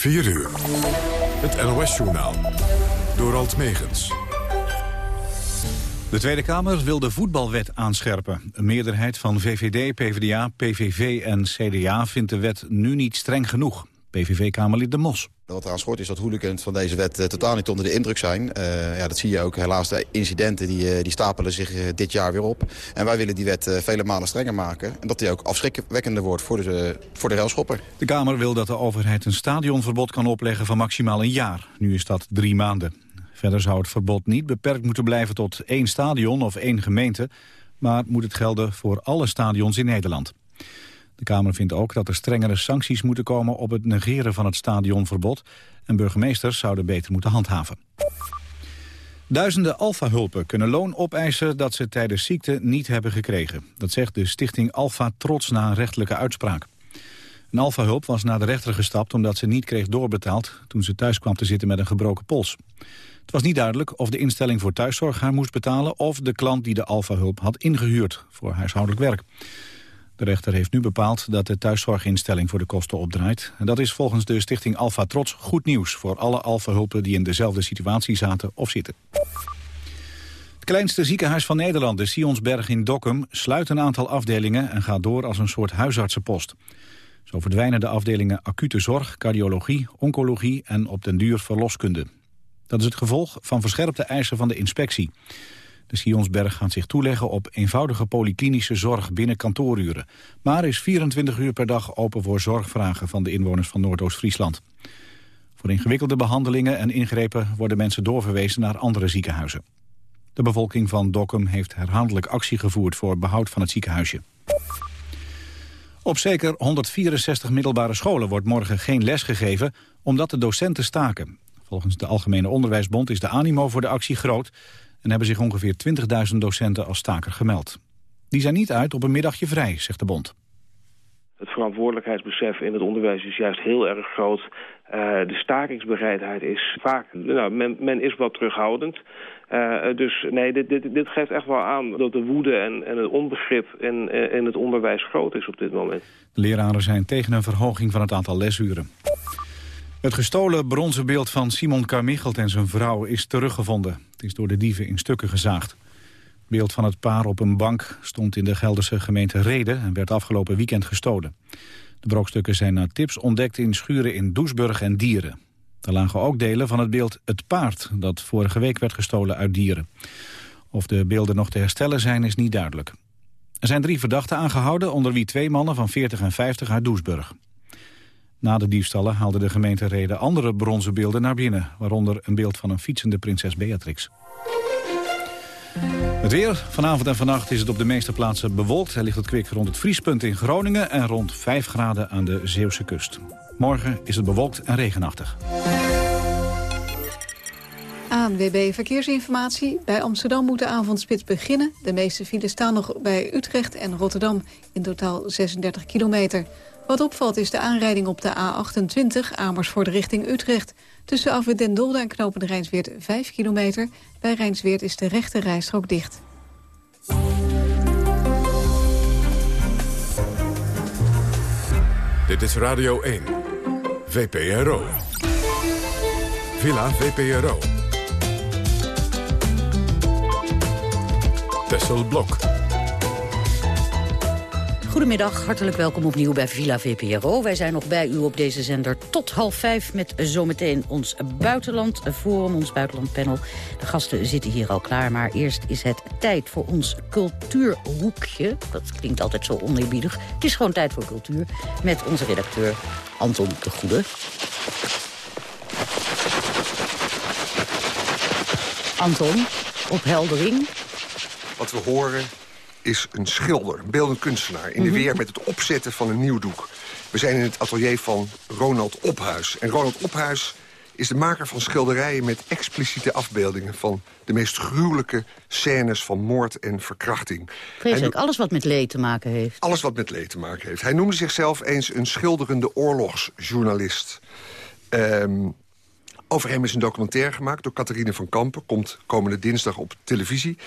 4 uur. Het NOS-journaal. Door Alt Megens. De Tweede Kamer wil de voetbalwet aanscherpen. Een meerderheid van VVD, PvdA, PVV en CDA vindt de wet nu niet streng genoeg. PVV-Kamerlid De Mos. Wat eraan schort is dat hooligans van deze wet eh, totaal niet onder de indruk zijn. Uh, ja, dat zie je ook helaas. De incidenten die, uh, die stapelen zich dit jaar weer op. En wij willen die wet vele malen strenger maken. En dat die ook afschrikwekkender wordt voor de, voor de railschopper. De Kamer wil dat de overheid een stadionverbod kan opleggen van maximaal een jaar. Nu is dat drie maanden. Verder zou het verbod niet beperkt moeten blijven tot één stadion of één gemeente. Maar moet het gelden voor alle stadions in Nederland. De Kamer vindt ook dat er strengere sancties moeten komen op het negeren van het stadionverbod. En burgemeesters zouden beter moeten handhaven. Duizenden Alfa-hulpen kunnen loon opeisen dat ze tijdens ziekte niet hebben gekregen. Dat zegt de stichting Alfa Trots na een rechtelijke uitspraak. Een Alfa-hulp was naar de rechter gestapt omdat ze niet kreeg doorbetaald... toen ze thuis kwam te zitten met een gebroken pols. Het was niet duidelijk of de instelling voor thuiszorg haar moest betalen... of de klant die de Alfa-hulp had ingehuurd voor huishoudelijk werk. De rechter heeft nu bepaald dat de thuiszorginstelling voor de kosten opdraait. En dat is volgens de stichting Alfa Trots goed nieuws... voor alle Alfa-hulpen die in dezelfde situatie zaten of zitten. Het kleinste ziekenhuis van Nederland, de Sionsberg in Dokkum... sluit een aantal afdelingen en gaat door als een soort huisartsenpost. Zo verdwijnen de afdelingen acute zorg, cardiologie, oncologie... en op den duur verloskunde. Dat is het gevolg van verscherpte eisen van de inspectie. De Sionsberg gaat zich toeleggen op eenvoudige polyklinische zorg binnen kantooruren. Maar is 24 uur per dag open voor zorgvragen van de inwoners van Noordoost-Friesland. Voor ingewikkelde behandelingen en ingrepen worden mensen doorverwezen naar andere ziekenhuizen. De bevolking van Dokkum heeft herhaaldelijk actie gevoerd voor behoud van het ziekenhuisje. Op zeker 164 middelbare scholen wordt morgen geen les gegeven omdat de docenten staken. Volgens de Algemene Onderwijsbond is de animo voor de actie groot en hebben zich ongeveer 20.000 docenten als staker gemeld. Die zijn niet uit op een middagje vrij, zegt de bond. Het verantwoordelijkheidsbesef in het onderwijs is juist heel erg groot. Uh, de stakingsbereidheid is vaak... Nou, men, men is wat terughoudend. Uh, dus nee, dit, dit, dit, geeft echt wel aan dat de woede en, en het onbegrip in, in het onderwijs groot is op dit moment. De leraren zijn tegen een verhoging van het aantal lesuren. Het gestolen bronzen beeld van Simon Carmichelt en zijn vrouw is teruggevonden. Het is door de dieven in stukken gezaagd. Het beeld van het paar op een bank stond in de Gelderse gemeente Reden... en werd afgelopen weekend gestolen. De brokstukken zijn na tips ontdekt in schuren in Doesburg en Dieren. Er lagen ook delen van het beeld Het Paard... dat vorige week werd gestolen uit Dieren. Of de beelden nog te herstellen zijn, is niet duidelijk. Er zijn drie verdachten aangehouden, onder wie twee mannen van 40 en 50 uit Doesburg. Na de diefstallen haalde de gemeente Reden andere bronzen beelden naar binnen. Waaronder een beeld van een fietsende prinses Beatrix. Het weer. Vanavond en vannacht is het op de meeste plaatsen bewolkt. Er ligt het kwik rond het vriespunt in Groningen... en rond 5 graden aan de Zeeuwse kust. Morgen is het bewolkt en regenachtig. ANWB Verkeersinformatie. Bij Amsterdam moet de avondspits beginnen. De meeste files staan nog bij Utrecht en Rotterdam. In totaal 36 kilometer. Wat opvalt is de aanrijding op de A28 Amersfoort richting Utrecht. Tussen Afwit den Dolde en Knopen Rijnsweert 5 kilometer. Bij Rijnsweert is de rechte rijstrook dicht. Dit is Radio 1. VPRO. Villa VPRO. Tessel Blok. Goedemiddag, hartelijk welkom opnieuw bij Villa VPRO. Wij zijn nog bij u op deze zender tot half vijf... met zometeen ons buitenland forum, ons buitenlandpanel. De gasten zitten hier al klaar, maar eerst is het tijd voor ons cultuurhoekje. Dat klinkt altijd zo oneerbiedig. Het is gewoon tijd voor cultuur. Met onze redacteur Anton de Goede. Anton, opheldering. Wat we horen is een schilder, een beeldend kunstenaar... in de mhm. weer met het opzetten van een nieuw doek. We zijn in het atelier van Ronald Ophuis. En Ronald Ophuis is de maker van schilderijen met expliciete afbeeldingen... van de meest gruwelijke scènes van moord en verkrachting. Vreselijk, alles wat met leed te maken heeft. Alles wat met leed te maken heeft. Hij noemde zichzelf eens een schilderende oorlogsjournalist. Um, over hem is een documentaire gemaakt door Catharine van Kampen. Komt komende dinsdag op televisie.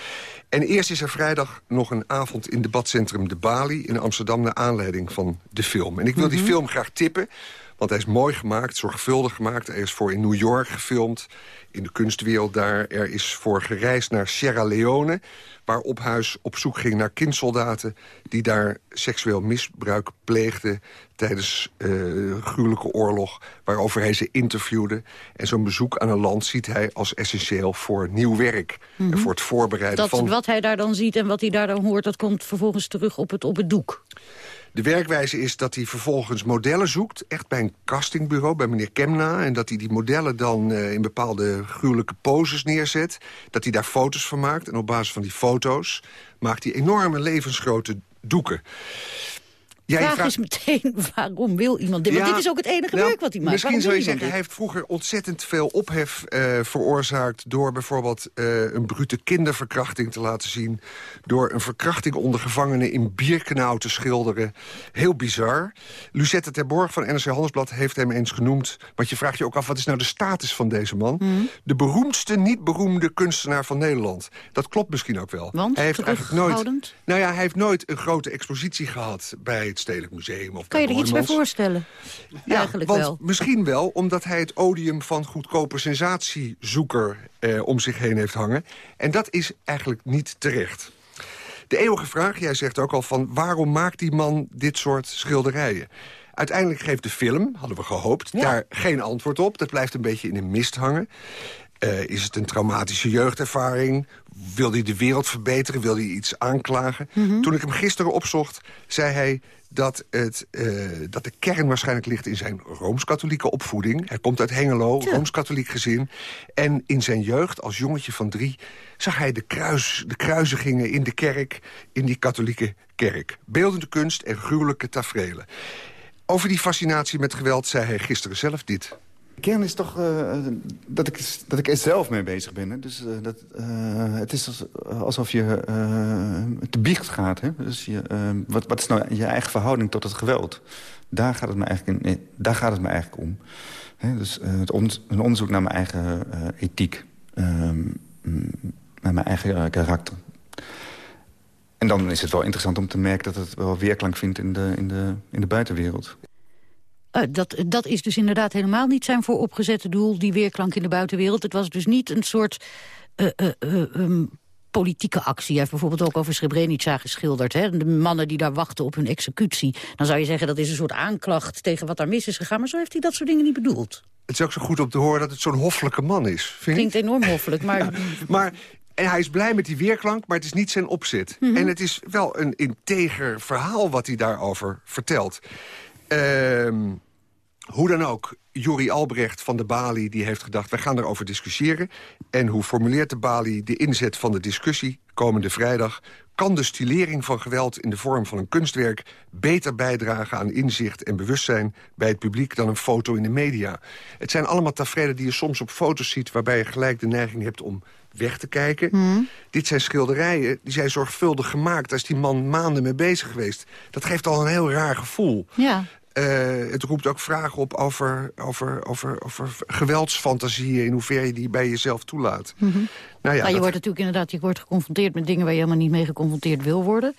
En eerst is er vrijdag nog een avond in debatcentrum De Bali in Amsterdam... naar aanleiding van de film. En ik wil die mhm. film graag tippen, Want hij is mooi gemaakt, zorgvuldig gemaakt. Er is voor in New York gefilmd, in de kunstwereld daar. Er is voor gereisd naar Sierra Leone... waar Ophuis op zoek ging naar kindsoldaten... die daar seksueel misbruik pleegden tijdens uh, gruwelijke oorlog... waarover hij ze interviewde. En zo'n bezoek aan een land ziet hij als essentieel voor nieuw werk. En Mhm. voor het voorbereiden Dat, van... Wat hij daar dan ziet en wat hij daar dan hoort... dat komt vervolgens terug op het, op het doek. De werkwijze is dat hij vervolgens modellen zoekt. Echt bij een castingbureau, bij meneer Kemna. En dat hij die modellen dan eh, in bepaalde gruwelijke poses neerzet. Dat hij daar foto's van maakt. En op basis van die foto's maakt hij enorme levensgrote doeken. Ja, Vraag vraagt- is meteen, waarom wil iemand dit? Want dit is ook het enige nou, werk wat hij maakt. Misschien zou je zeggen, hij heeft vroeger ontzettend veel ophef eh, veroorzaakt... door bijvoorbeeld eh, een brute kinderverkrachting te laten zien... door een verkrachting onder gevangenen in Birkenau te schilderen. Heel bizar. Lucette Terborg van NRC Handelsblad heeft hem eens genoemd... want je vraagt je ook af, wat is nou de status van deze man? Mhm. De beroemdste, niet beroemde kunstenaar van Nederland. Dat klopt misschien ook wel. Want? hij heeft eigenlijk nooit, nou ja, hij heeft nooit een grote expositie gehad... bij het Stedelijk Museum of Kan je er iets bij voorstellen? Ja, Eigenlijk want wel. misschien wel omdat hij het odium van goedkope sensatiezoeker eh, om zich heen heeft hangen. En dat is eigenlijk niet terecht. De eeuwige vraag, jij zegt ook al van... waarom maakt die man dit soort schilderijen? Uiteindelijk geeft de film, hadden we gehoopt, daar geen antwoord op. Dat blijft een beetje in de mist hangen. Eh, is het een traumatische jeugdervaring? Wil hij de wereld verbeteren? Wil hij iets aanklagen? Toen ik hem gisteren opzocht, zei hij dat, het, eh, dat de kern waarschijnlijk ligt in zijn Rooms-Katholieke opvoeding. Hij komt uit Hengelo, Rooms-Katholiek gezin. En in zijn jeugd, als jongetje van drie... zag hij de, kruis, de kruisigingen in de kerk, in die katholieke kerk. Beeldende kunst en gruwelijke taferelen. Over die fascinatie met geweld zei hij gisteren zelf dit. Kern is toch eh, dat, ik, dat ik er zelf mee bezig ben. Dus, eh, dat, eh, het is als- alsof je te biecht gaat. Hè? Dus je, wat, wat is nou je eigen verhouding tot het geweld? Daar gaat het me eigenlijk, in, daar gaat het me eigenlijk om. Hè? Dus het een onderzoek naar mijn eigen ethiek. ehm, naar mijn eigen karakter. En dan is het wel interessant om te merken dat het wel weerklank vindt in de, in de, in de buitenwereld. Eh, dat, dat is dus inderdaad helemaal niet zijn vooropgezette doel, die weerklank in de buitenwereld. Het was dus niet een soort eh, eh, eh, ehm, politieke actie. Hij heeft bijvoorbeeld ook over Srebrenica geschilderd. Hè? De mannen die daar wachten op hun executie. Dan zou je zeggen dat is een soort aanklacht tegen wat daar mis is gegaan. Maar zo heeft hij dat soort dingen niet bedoeld. Het is ook zo goed om te horen dat het zo'n hoffelijke man is. Vind? Klinkt enorm hoffelijk, maar Maar en hij is blij met die weerklank, maar het is niet zijn opzet. Mhm. En het is wel een integer verhaal wat hij daarover vertelt. Ehm, hoe dan ook, Jori Albrecht van de Bali die heeft gedacht... wij gaan erover discussiëren. En hoe formuleert de Bali de inzet van de discussie komende vrijdag... kan de stilering van geweld in de vorm van een kunstwerk... beter bijdragen aan inzicht en bewustzijn bij het publiek... dan een foto in de media. Het zijn allemaal tafereelen die je soms op foto's ziet... waarbij je gelijk de neiging hebt om weg te kijken. Dit zijn schilderijen, die zijn zorgvuldig gemaakt. Daar is die man maanden mee bezig geweest. Dat geeft al een heel raar gevoel. ja. Eh, het roept ook vragen op over, over, over, over geweldsfantasieën... in hoeverre je die bij jezelf toelaat. Nou ja, maar je dat- wordt natuurlijk inderdaad je wordt geconfronteerd met dingen waar je helemaal niet mee geconfronteerd wil worden.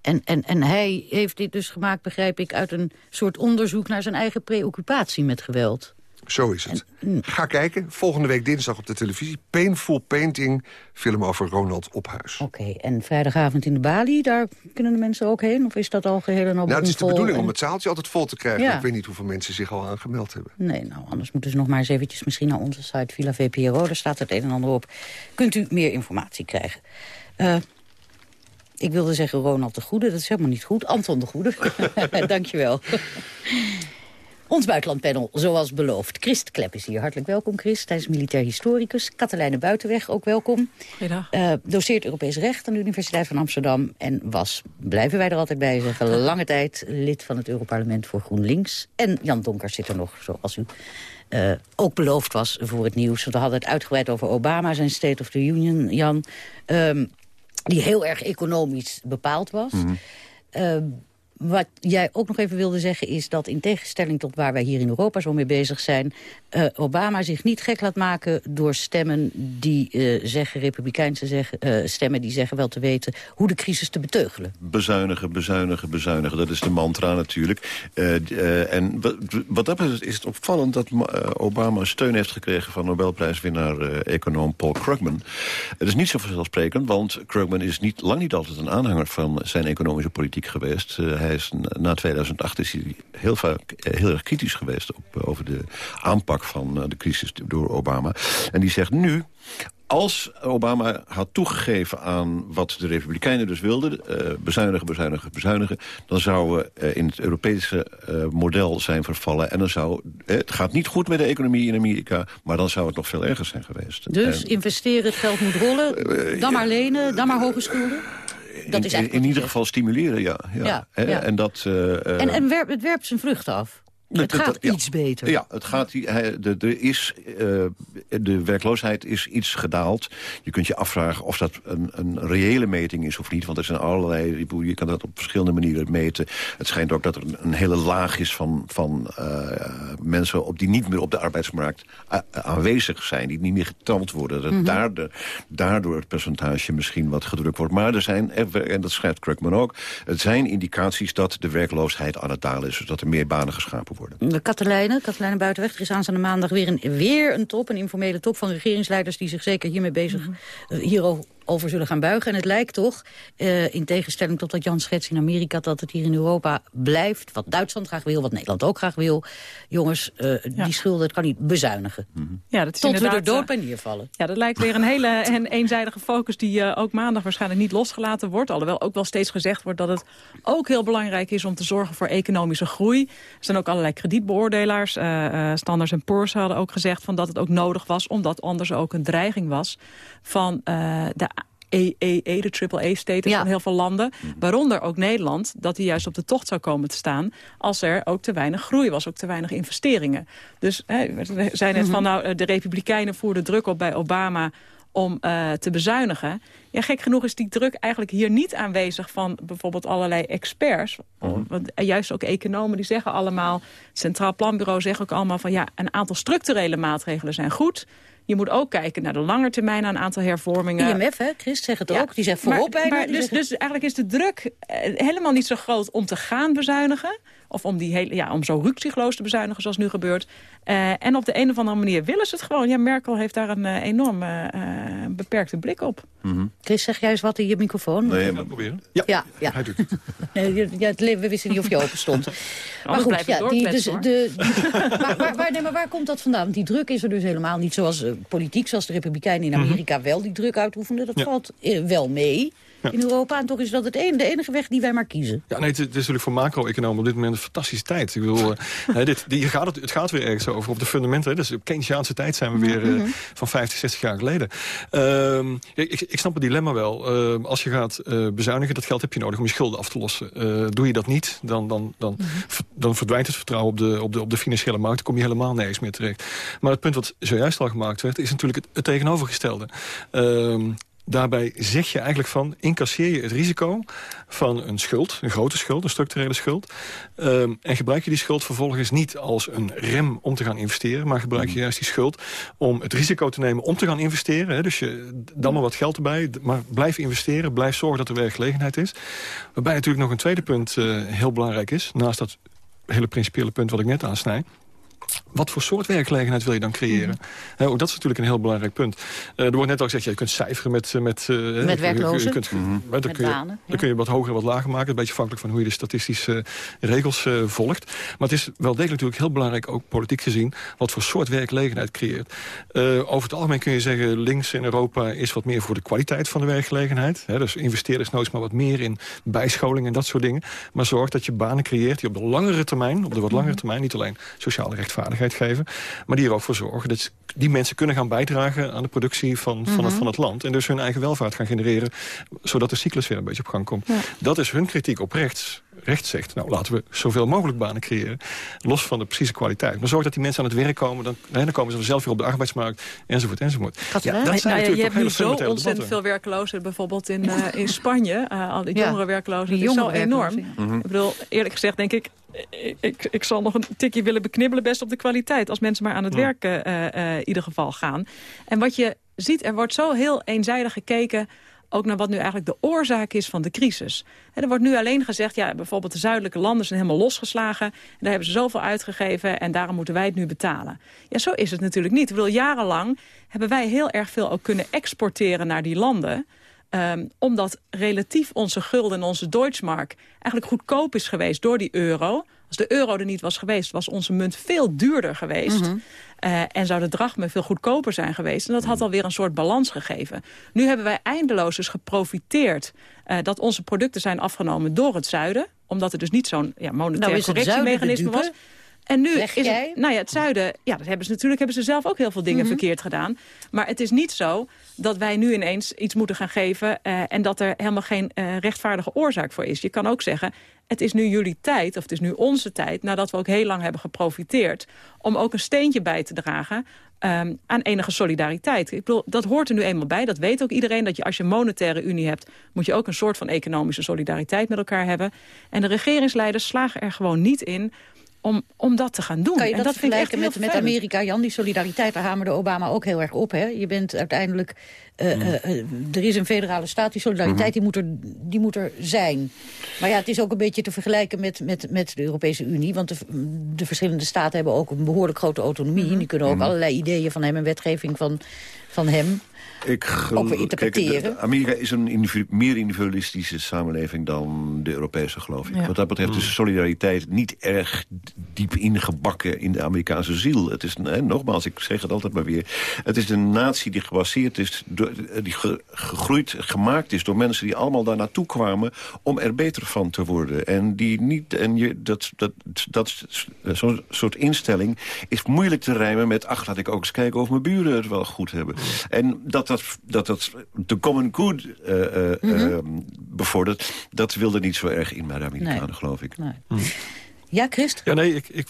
En, en, en hij heeft dit dus gemaakt, begrijp ik, uit een soort onderzoek naar zijn eigen preoccupatie met geweld. Zo is het. Ga kijken, volgende week dinsdag op de televisie. Painful Painting, film over Ronald Ophuis. Oké, en vrijdagavond in de Bali, daar kunnen de mensen ook heen? Of is dat al geheel en al Nou, het is de bedoeling en- om het zaaltje altijd vol te krijgen. Ja. Ik weet niet hoeveel mensen zich al aangemeld hebben. Nee, nou, anders moeten ze nog maar eens eventjes misschien naar onze site Villa VPRO. Daar staat het een en ander op. Kunt u meer informatie krijgen. Eh, ik wilde zeggen Ronald de Goede, dat is helemaal niet goed. Anton de Goede, dankjewel. Ons buitenlandpanel, zoals beloofd. Christ Klep is hier. Hartelijk welkom, Christ. Hij is militair historicus. Katelijne Buitenweg, ook welkom. Goedendag. Eh, doseert Europees Recht aan de Universiteit van Amsterdam... en was, blijven wij er altijd bij zeggen... lange tijd lid van het Europarlement voor GroenLinks. En Jan Donker zit er nog, zoals u eh, ook beloofd was voor het nieuws. Want we hadden het uitgebreid over Obama, zijn State of the Union, Jan... Ehm, die heel erg economisch bepaald was. Ehm, wat jij ook nog even wilde zeggen is dat in tegenstelling tot waar wij hier in Europa zo mee bezig zijn... Uh, Obama zich niet gek laat maken door stemmen die uh, zeggen, republikeinse uh, stemmen die zeggen wel te weten hoe de crisis te beteugelen. Bezuinigen, bezuinigen, bezuinigen. Dat is de mantra natuurlijk. en wat dat betreft is het opvallend dat Obama steun heeft gekregen van Nobelprijswinnaar econoom Paul Krugman. Het is niet zo vanzelfsprekend, want Krugman is niet, lang niet altijd een aanhanger van zijn economische politiek geweest. Is, na 2008 is hij heel vaak heel erg kritisch geweest op, over de aanpak van de crisis door Obama. En die zegt nu, als Obama had toegegeven aan wat de Republikeinen dus wilden... Uh, bezuinigen, bezuinigen, bezuinigen... dan zouden we uh, in het Europese uh, model zijn vervallen. En dan zou... het gaat niet goed met de economie in Amerika... maar dan zou het nog veel erger zijn geweest. Dus en, investeren, het geld moet rollen, dan maar lenen, dan maar hoge schulden? Dat is in, in ieder geval stimuleren, ja. ja, ja, ja. En, dat, en, en werp, het werpt zijn vruchten af. Het gaat ja, iets beter. Ja, het gaat, de, de, is, uh, de werkloosheid is iets gedaald. Je kunt je afvragen of dat een, een reële meting is of niet. Want er zijn allerlei, je kan dat op verschillende manieren meten. Het schijnt ook dat er een, een hele laag is van, van uh, mensen op, die niet meer op de arbeidsmarkt aanwezig zijn. Die niet meer geteld worden. Dat mm -hmm. daardoor, daardoor het percentage misschien wat gedrukt wordt. Maar er zijn, en dat schrijft Krugman ook... het zijn indicaties dat de werkloosheid aan het dalen is. Dus dat er meer banen geschapen worden. De Katelijne, Katelijne Buitenweg. Er is aanstaande maandag weer een, weer een top, een informele top van regeringsleiders... die zich zeker hiermee bezig, mm -hmm. hierover over zullen gaan buigen. En het lijkt toch, uh, in tegenstelling tot wat Jan schets in Amerika... dat het hier in Europa blijft, wat Duitsland graag wil, wat Nederland ook graag wil. Jongens, uh, ja. die schulden, het kan niet bezuinigen. -hmm. ja, dat is tot we er dood bij neervallen. Ja, dat lijkt weer een hele en eenzijdige focus... die uh, ook maandag waarschijnlijk niet losgelaten wordt. Alhoewel ook wel steeds gezegd wordt dat het ook heel belangrijk is... om te zorgen voor economische groei. Er zijn ook allerlei kredietbeoordelaars. Standards en Poor's hadden ook gezegd van dat het ook nodig was... omdat anders ook een dreiging was van de EEE, de triple-A-status ja. van heel veel landen. Waaronder ook Nederland, dat die juist op de tocht zou komen te staan... als er ook te weinig groei was, ook te weinig investeringen. Dus hè, we zijn net van, nou, de Republikeinen voerden druk op bij Obama om uh, te bezuinigen. Ja, gek genoeg is die druk eigenlijk hier niet aanwezig van bijvoorbeeld allerlei experts. Mm. Want juist ook economen die zeggen allemaal, het Centraal Planbureau zegt ook allemaal van ja, een aantal structurele maatregelen zijn goed. Je moet ook kijken naar de lange termijn, naar een aantal hervormingen. IMF, hè, Chris, zegt het ja. ook. Die zegt voorop maar, bijna. Maar dus, dus eigenlijk is de druk helemaal niet zo groot om te gaan bezuinigen. Of om, die hele, ja, om zo ruksigloos te bezuinigen zoals nu gebeurt. Uh, en op de een of andere manier willen ze het gewoon. Ja, Merkel heeft daar een uh, enorm uh, beperkte blik op. Mm -hmm. Chris, zeg jij eens wat in je microfoon? Nee, maar proberen. Ja, ja, ja. hij doet het. ja, we wisten niet of je open stond. maar goed, ja, die, dus, de, die, maar, waar, waar, nee, maar waar komt dat vandaan? Want die druk is er dus helemaal niet zoals politiek, zoals de Republikeinen in Amerika mm -hmm. wel die druk uitoefenden. Dat ja. valt wel mee. Ja. in Europa. En toch is dat het een, de enige weg die wij maar kiezen. Ja, nee, het, het is natuurlijk voor macro-economen op dit moment een fantastische tijd. Ik bedoel, uh, dit, die, gaat het, het gaat weer ergens over, op de fundamenten. Dus op Keynesiaanse tijd zijn we weer uh, mm -hmm. van 50, 60 jaar geleden. Uh, ik, ik snap het dilemma wel. als je gaat bezuinigen, dat geld heb je nodig om je schulden af te lossen. doe je dat niet, dan, dan, dan, mm -hmm. dan verdwijnt het vertrouwen op de, op, de, op de financiële markt. Dan kom je helemaal nergens meer terecht. Maar het punt wat zojuist al gemaakt werd, is natuurlijk het, het tegenovergestelde. Ehm, Daarbij zeg je eigenlijk van, incasseer je het risico van een schuld, een grote schuld, een structurele schuld. Um, en gebruik je die schuld vervolgens niet als een rem om te gaan investeren, maar gebruik je juist die schuld om het risico te nemen om te gaan investeren. Hè. Dus je, dan maar wat geld erbij, maar blijf investeren, blijf zorgen dat er werkgelegenheid is. Waarbij natuurlijk nog een tweede punt uh, heel belangrijk is, naast dat hele principiële punt wat ik net aansnijd wat voor soort werkgelegenheid wil je dan creëren? Mm. Uh, dat is natuurlijk een heel belangrijk punt. Uh, er wordt net al gezegd, ja, je kunt cijferen met... met, uh, met werklozen. Je kunt, mm -hmm. dan, met kun je, banen, dan kun je wat hoger en wat lager maken. Een beetje afhankelijk van hoe je de statistische regels volgt. Maar het is wel degelijk natuurlijk heel belangrijk, ook politiek gezien... wat voor soort werkgelegenheid creëert. over het algemeen kun je zeggen, links in Europa is wat meer voor de kwaliteit van de werkgelegenheid. Hè, dus investeer dus nooit maar wat meer in bijscholing en dat soort dingen. Maar zorg dat je banen creëert die op de langere termijn, op de wat langere termijn... niet alleen sociale rechtvaardigheid geven. Maar die er ook voor zorgen dat die mensen kunnen gaan bijdragen aan de productie van, van, het, mhm. van het land. En dus hun eigen welvaart gaan genereren, zodat de cyclus weer een beetje op gang komt. Dat is hun kritiek op rechts recht zegt... nou, laten we zoveel mogelijk banen creëren, los van de precieze kwaliteit. Maar zorg dat die mensen aan het werk komen, dan, dan komen ze zelf weer op de arbeidsmarkt, enzovoort, enzovoort. Ja, dat zijn nou, je hebt nu zo ontzettend veel werklozen, bijvoorbeeld in, uh, in Spanje. Uh, al die jongere werklozen, die is zo enorm. Mhm. Ik bedoel, eerlijk gezegd denk ik, ik, ik zal nog een tikje willen beknibbelen best op de kwaliteit. Als mensen maar aan het mm. werken uh, in ieder geval gaan. En wat je ziet, er wordt zo heel eenzijdig gekeken ook naar wat nu eigenlijk de oorzaak is van de crisis. er wordt nu alleen gezegd, ja, bijvoorbeeld de zuidelijke landen zijn helemaal losgeslagen. En daar hebben ze zoveel uitgegeven en daarom moeten wij het nu betalen. Ja, zo is het natuurlijk niet. Ik bedoel, jarenlang hebben wij heel erg veel ook kunnen exporteren naar die landen. Ehm, omdat relatief onze gulden en onze Deutschmark eigenlijk goedkoop is geweest door die euro. Als de euro er niet was geweest, was onze munt veel duurder geweest. Mhm. Eh, en zou de drachme veel goedkoper zijn geweest. En dat had mhm. alweer een soort balans gegeven. Nu hebben wij eindeloos dus geprofiteerd... Uh, dat onze producten zijn afgenomen door het zuiden. Omdat er dus niet zo'n ja, monetair nou, correctiemechanisme was. En nu is het, nou ja, het zuiden, ja, dat hebben ze natuurlijk hebben ze zelf ook heel veel dingen mhm. verkeerd gedaan. Maar het is niet zo dat wij nu ineens iets moeten gaan geven uh, en dat er helemaal geen uh, rechtvaardige oorzaak voor is. Je kan ook zeggen, het is nu jullie tijd, of het is nu onze tijd... nadat we ook heel lang hebben geprofiteerd... om ook een steentje bij te dragen um, aan enige solidariteit. Ik bedoel, dat hoort er nu eenmaal bij. Dat weet ook iedereen. Dat je als je een monetaire unie hebt... moet je ook een soort van economische solidariteit met elkaar hebben. En de regeringsleiders slagen er gewoon niet in om, om dat te gaan doen. Kan je dat, en dat vergelijken met, met Amerika, Jan? Die solidariteit, daar hamerde Obama ook heel erg op. Hè? Je bent uiteindelijk... Uh, uh, er is een federale staat, die solidariteit mhm. die moet, er, die moet er zijn. Maar ja, het is ook een beetje te vergelijken met, met, met de Europese Unie. Want de, de verschillende staten hebben ook een behoorlijk grote autonomie. Mm Die kunnen ook mhm. allerlei ideeën van hem en wetgeving van, van hem ik geloof, interpreteren. Amerika is een meer individualistische samenleving dan de Europese, geloof ik. Wat dat betreft is solidariteit niet erg diep ingebakken in de Amerikaanse ziel. Het is, hè, nogmaals, ik zeg het altijd maar weer... het is een natie die gebaseerd is, die gegroeid, gemaakt is... door mensen die allemaal daar naartoe kwamen om er beter van te worden. En die niet... En je, dat, dat, dat, zo'n soort instelling is moeilijk te rijmen met... ach, laat ik ook eens kijken of mijn buren het wel goed hebben. En dat dat, dat, dat de common good uh, uh, bevordert... dat wilde niet zo erg in bij de Amerikanen, geloof ik. Nee. Hm. Ja, Christ? Ja, nee, ik, ik,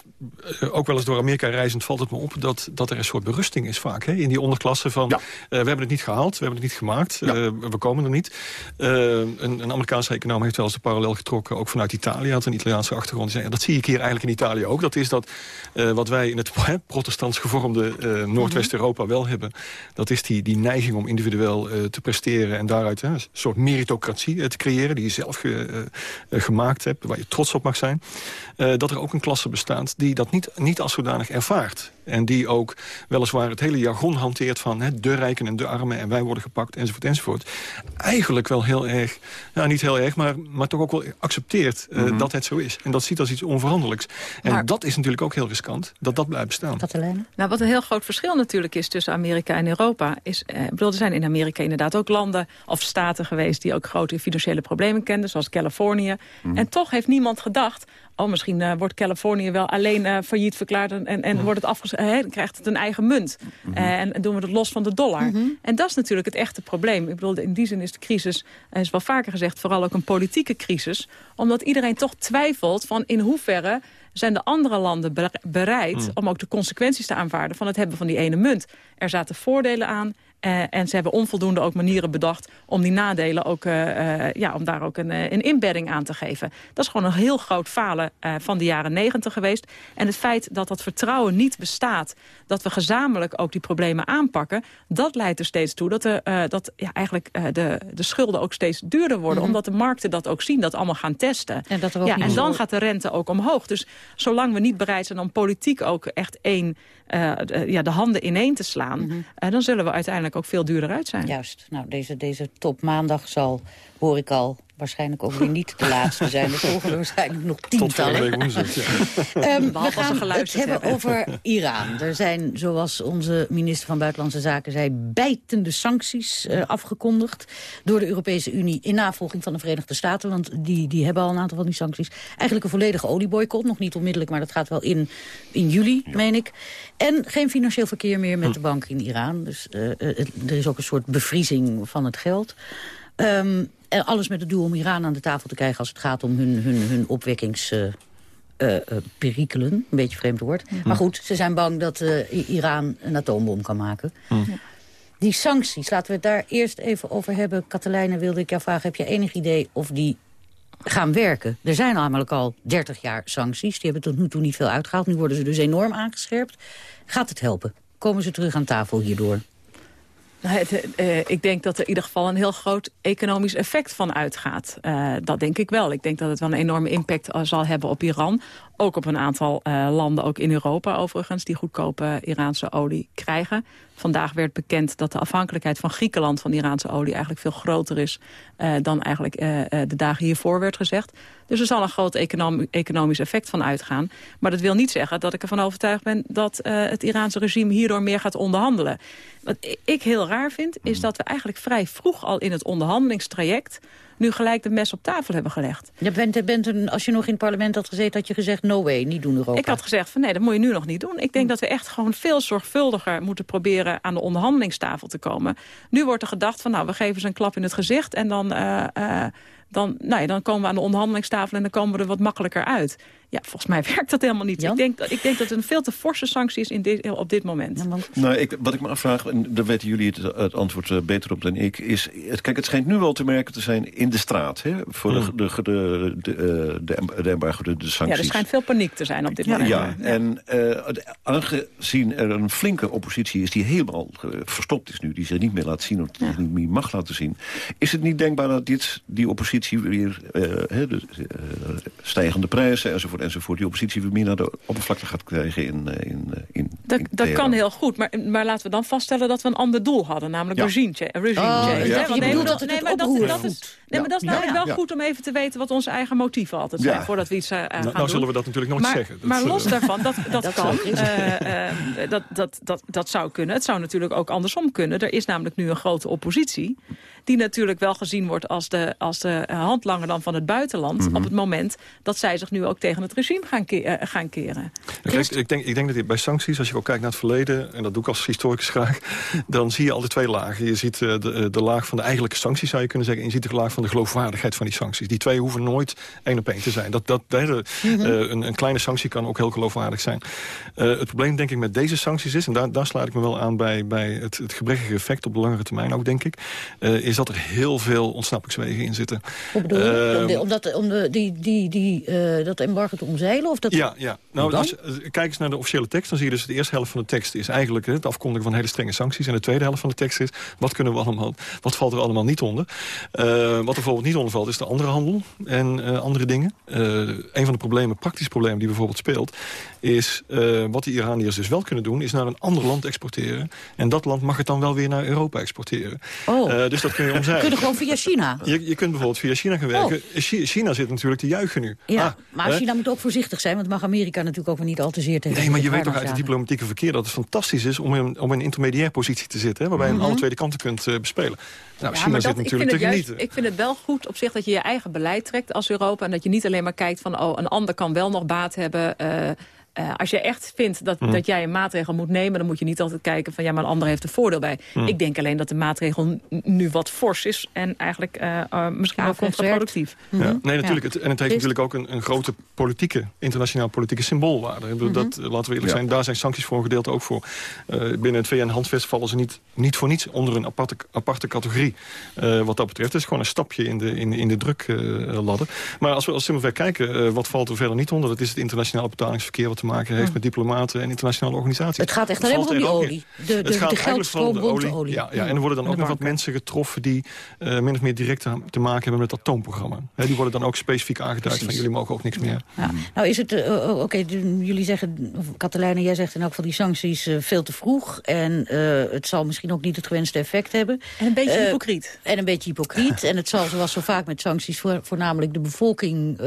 ook wel eens door Amerika reizend valt het me op... dat, dat er een soort berusting is vaak hè, in die onderklasse van... Uh, we hebben het niet gehaald, we hebben het niet gemaakt, uh, we komen er niet. Uh, een, een, Amerikaanse econoom heeft wel eens de parallel getrokken... ook vanuit Italië, had een Italiaanse achtergrond. Zei, dat zie ik hier eigenlijk in Italië ook. Dat is dat wat wij in het protestants gevormde Noordwest-Europa wel hebben... dat is die, die neiging om individueel te presteren... en daaruit een soort meritocratie te creëren... die je zelf gemaakt hebt, waar je trots op mag zijn... Eh, dat er ook een klasse bestaat die dat niet, niet als zodanig ervaart. En die ook weliswaar het hele jargon hanteert van hè, de rijken en de armen... en wij worden gepakt, enzovoort, enzovoort. Eigenlijk wel heel erg, nou niet heel erg, maar, maar toch ook wel accepteert uh, dat het zo is. En dat ziet als iets onveranderlijks. En dat is natuurlijk ook heel riskant, dat dat blijft bestaan. Nou, wat een heel groot verschil natuurlijk is tussen Amerika en Europa... is, eh, bedoel, er zijn in Amerika inderdaad ook landen of staten geweest... die ook grote financiële problemen kenden, zoals Californië. Mhm. En toch heeft niemand gedacht oh, misschien uh, wordt Californië wel alleen uh, failliet verklaard... en, en, en wordt het dan krijgt het een eigen munt. Mm en doen we het los van de dollar. Mhm. En dat is natuurlijk het echte probleem. Ik bedoel, in die zin is de crisis, is wel vaker gezegd... vooral ook een politieke crisis. Omdat iedereen toch twijfelt van in hoeverre zijn de andere landen bereid... Mhm. om ook de consequenties te aanvaarden van het hebben van die ene munt. Er zaten voordelen aan uh, en ze hebben onvoldoende ook manieren bedacht om die nadelen ook, uh, uh, ja, om daar ook een, een inbedding aan te geven. Dat is gewoon een heel groot falen van de jaren negentig geweest. En het feit dat dat vertrouwen niet bestaat, dat we gezamenlijk ook die problemen aanpakken, dat leidt er steeds toe dat, de, dat ja, eigenlijk de, de schulden ook steeds duurder worden. Mhm. Omdat de markten dat ook zien, dat allemaal gaan testen. En, dat er ook ja, en dan gaat de rente ook omhoog. Dus zolang we niet bereid zijn om politiek ook echt één ja, de handen ineen te slaan... Mm dan zullen we uiteindelijk ook veel duurder uit zijn. Juist. Nou, deze, deze top maandag zal hoor ik al waarschijnlijk ook weer niet de laatste zijn. Er volgen er waarschijnlijk nog tientallen. Tot week ja. um, we gaan het hebben over Iran. Er zijn, zoals onze minister van Buitenlandse Zaken zei... bijtende sancties uh, afgekondigd door de Europese Unie... in navolging van de Verenigde Staten. Want die, die hebben al een aantal van die sancties. Eigenlijk een volledige olieboycott. Nog niet onmiddellijk, maar dat gaat wel in, in juli, meen ik. En geen financieel verkeer meer met hm. de bank in Iran. Dus uh, er is ook een soort bevriezing van het geld. Um, en alles met het doel om Iran aan de tafel te krijgen... als het gaat om hun, hun, hun opwekkingsperikelen. Uh, een beetje vreemd woord. Maar goed, ze zijn bang dat uh, Iran een atoombom kan maken. Die sancties, laten we het daar eerst even over hebben. Katelijne, wilde ik jou vragen, heb je enig idee of die gaan werken? Er zijn namelijk al 30 jaar sancties. Die hebben tot nu toe niet veel uitgehaald. Nu worden ze dus enorm aangescherpt. Gaat het helpen? Komen ze terug aan tafel hierdoor? Nou, uh, ik denk dat er in ieder geval een heel groot economisch effect van uitgaat. Uh, dat denk ik wel. Ik denk dat het wel een enorme impact uh, zal hebben op Iran. Ook op een aantal landen, ook in Europa overigens... die goedkope Iraanse olie krijgen. Vandaag werd bekend dat de afhankelijkheid van Griekenland... van Iraanse olie eigenlijk veel groter is... dan eigenlijk de dagen hiervoor werd gezegd. Dus er zal een groot economisch effect van uitgaan. Maar dat wil niet zeggen dat ik ervan overtuigd ben... dat het Iraanse regime hierdoor meer gaat onderhandelen. Wat ik heel raar vind, is dat we eigenlijk vrij vroeg al in het onderhandelingstraject nu gelijk de mes op tafel hebben gelegd. Je bent, bent een, als je nog in het parlement had gezeten, had je gezegd no way, niet doen Europa. Ik had gezegd van nee, dat moet je nu nog niet doen. Ik denk dat we echt gewoon veel zorgvuldiger moeten proberen aan de onderhandelingstafel te komen. Nu wordt er gedacht van nou, we geven ze een klap in het gezicht en dan... Uh, uh, dan, nou ja, dan komen we aan de onderhandelingstafel en dan komen we er wat makkelijker uit. Ja, volgens mij werkt dat helemaal niet. Ik denk, ik denk dat het een veel te forse sanctie is in dit, op dit moment. nou, ik, wat ik me afvraag, en daar weten jullie het, het antwoord uh, beter op dan ik... is, het, kijk, het schijnt nu wel te merken te zijn in de straat... Hè, voor de, hmm. de, de, de, de, de embargo, de, de sancties. Ja, er schijnt veel paniek te zijn op dit moment. Ja, ja. en uh, aangezien er een flinke oppositie is... die helemaal uh, verstopt is nu, die zich niet meer laat zien... of ja. niet meer mag laten zien... is het niet denkbaar dat dit, die oppositie weer... de, stijgende prijzen enzovoort enzovoort... die oppositie weer meer naar de oppervlakte gaat krijgen in, eh, in, eh, in Dat, dat kan heel goed, maar, maar laten we dan vaststellen dat we een ander doel hadden. Namelijk regime, regime oh, change. Ja. Ja. Nee, dat het nee, maar dat, dat is, nee, maar dat is namelijk wel goed om even te weten... wat onze eigen motieven altijd zijn, voordat we iets uh, gaan nou, nou zullen we dat natuurlijk nooit zeggen. maar los daarvan, dat, dat, kan. dat, dat, dat, dat zou kunnen. Het zou natuurlijk ook andersom kunnen. Er is namelijk nu een grote oppositie die natuurlijk wel gezien wordt als de, als de handlanger dan van het buitenland... Mhm. op het moment dat zij zich nu ook tegen het regime gaan, uh, gaan keren. ik, denk, ik denk dat bij sancties, als je ook kijkt naar het verleden... en dat doe ik als historicus graag... dan zie je al de twee lagen. Je ziet de, eh, de laag van de eigenlijke sancties, zou je kunnen zeggen... en je ziet de laag van de geloofwaardigheid van die sancties. Die twee hoeven nooit één op één te zijn. Dat, dat, de, mhm. een, een, kleine sanctie kan ook heel geloofwaardig zijn. het probleem, denk ik, met deze sancties is... en daar, daar sluit ik me wel aan bij, bij het, het gebrekkige effect... op de langere termijn ook, denk ik... is dat er heel veel ontsnappingswegen in zitten. Hoe bedoel je? Ehm, om, dat, om de, die, die, die, dat embargo te omzeilen? Of dat ja, ja. Nou, als, kijk eens naar de officiële tekst, dan zie je dus de eerste helft van de tekst is eigenlijk het afkondigen van hele strenge sancties. En de tweede helft van de tekst is, wat kunnen we allemaal, wat valt er allemaal niet onder? Uh, wat er bijvoorbeeld niet onder valt, is de andere handel en uh, andere dingen. een van de problemen, praktische problemen die bijvoorbeeld speelt, is wat die Iraniërs dus wel kunnen doen, is naar een ander land exporteren. En dat land mag het dan wel weer naar Europa exporteren. Oh. dus dat kun je omzeilen. Kunnen gewoon via China? Je, je kunt bijvoorbeeld via China gaan werken. Oh. China zit natuurlijk te juichen nu. Ja, ah, maar China moet ook voorzichtig zijn, want mag Amerika natuurlijk ook niet al te zeer tegen Nee, maar je weet toch uit het diplomatieke verkeer dat het fantastisch is om in, om in een intermediair positie te zitten, hè, waarbij je mm alle twee kanten kunt uh, bespelen. Nou, ja, China zit natuurlijk te genieten. ik vind het wel goed op zich dat je je eigen beleid trekt als Europa. En dat je niet alleen maar kijkt van oh, een ander kan wel nog baat hebben... Uh, uh, als je echt vindt dat, mm. dat jij een maatregel moet nemen... dan moet je niet altijd kijken van ja, maar een ander heeft er voordeel bij. Mm. Ik denk alleen dat de maatregel nu wat fors is... en eigenlijk uh, uh, misschien wel contraproductief. Mm -hmm. ja. Nee, natuurlijk. Het, en het heeft natuurlijk ook een, een grote politieke, internationaal politieke symboolwaarde. Mm -hmm. dat, laten we eerlijk zijn, daar zijn sancties voor een gedeelte ook voor. binnen het VN-handvest vallen ze niet, niet voor niets onder een aparte, aparte categorie. wat dat betreft. Het is gewoon een stapje in de, in, in de drukladder. maar als we als simpelweg kijken, wat valt er verder niet onder? Dat is het internationaal betalingsverkeer wat te maken heeft... met diplomaten en internationale organisaties. Het gaat echt alleen maar om die olie. De, de, het gaat de geldstroom de rond de olie. Ja, ja, en er worden dan ook nog wat mensen getroffen... die uh, min of meer direct te maken hebben met het atoomprogramma. He, die worden dan ook specifiek aangeduid van jullie mogen ook niks meer. Ja. Nou is het, uh, oké, jullie zeggen, Katelijne, jij zegt in elk geval die sancties uh, veel te vroeg. En het zal misschien ook niet het gewenste effect hebben. En een beetje hypocriet. En een beetje hypocriet. en het zal zoals zo vaak met sancties voor, voornamelijk de bevolking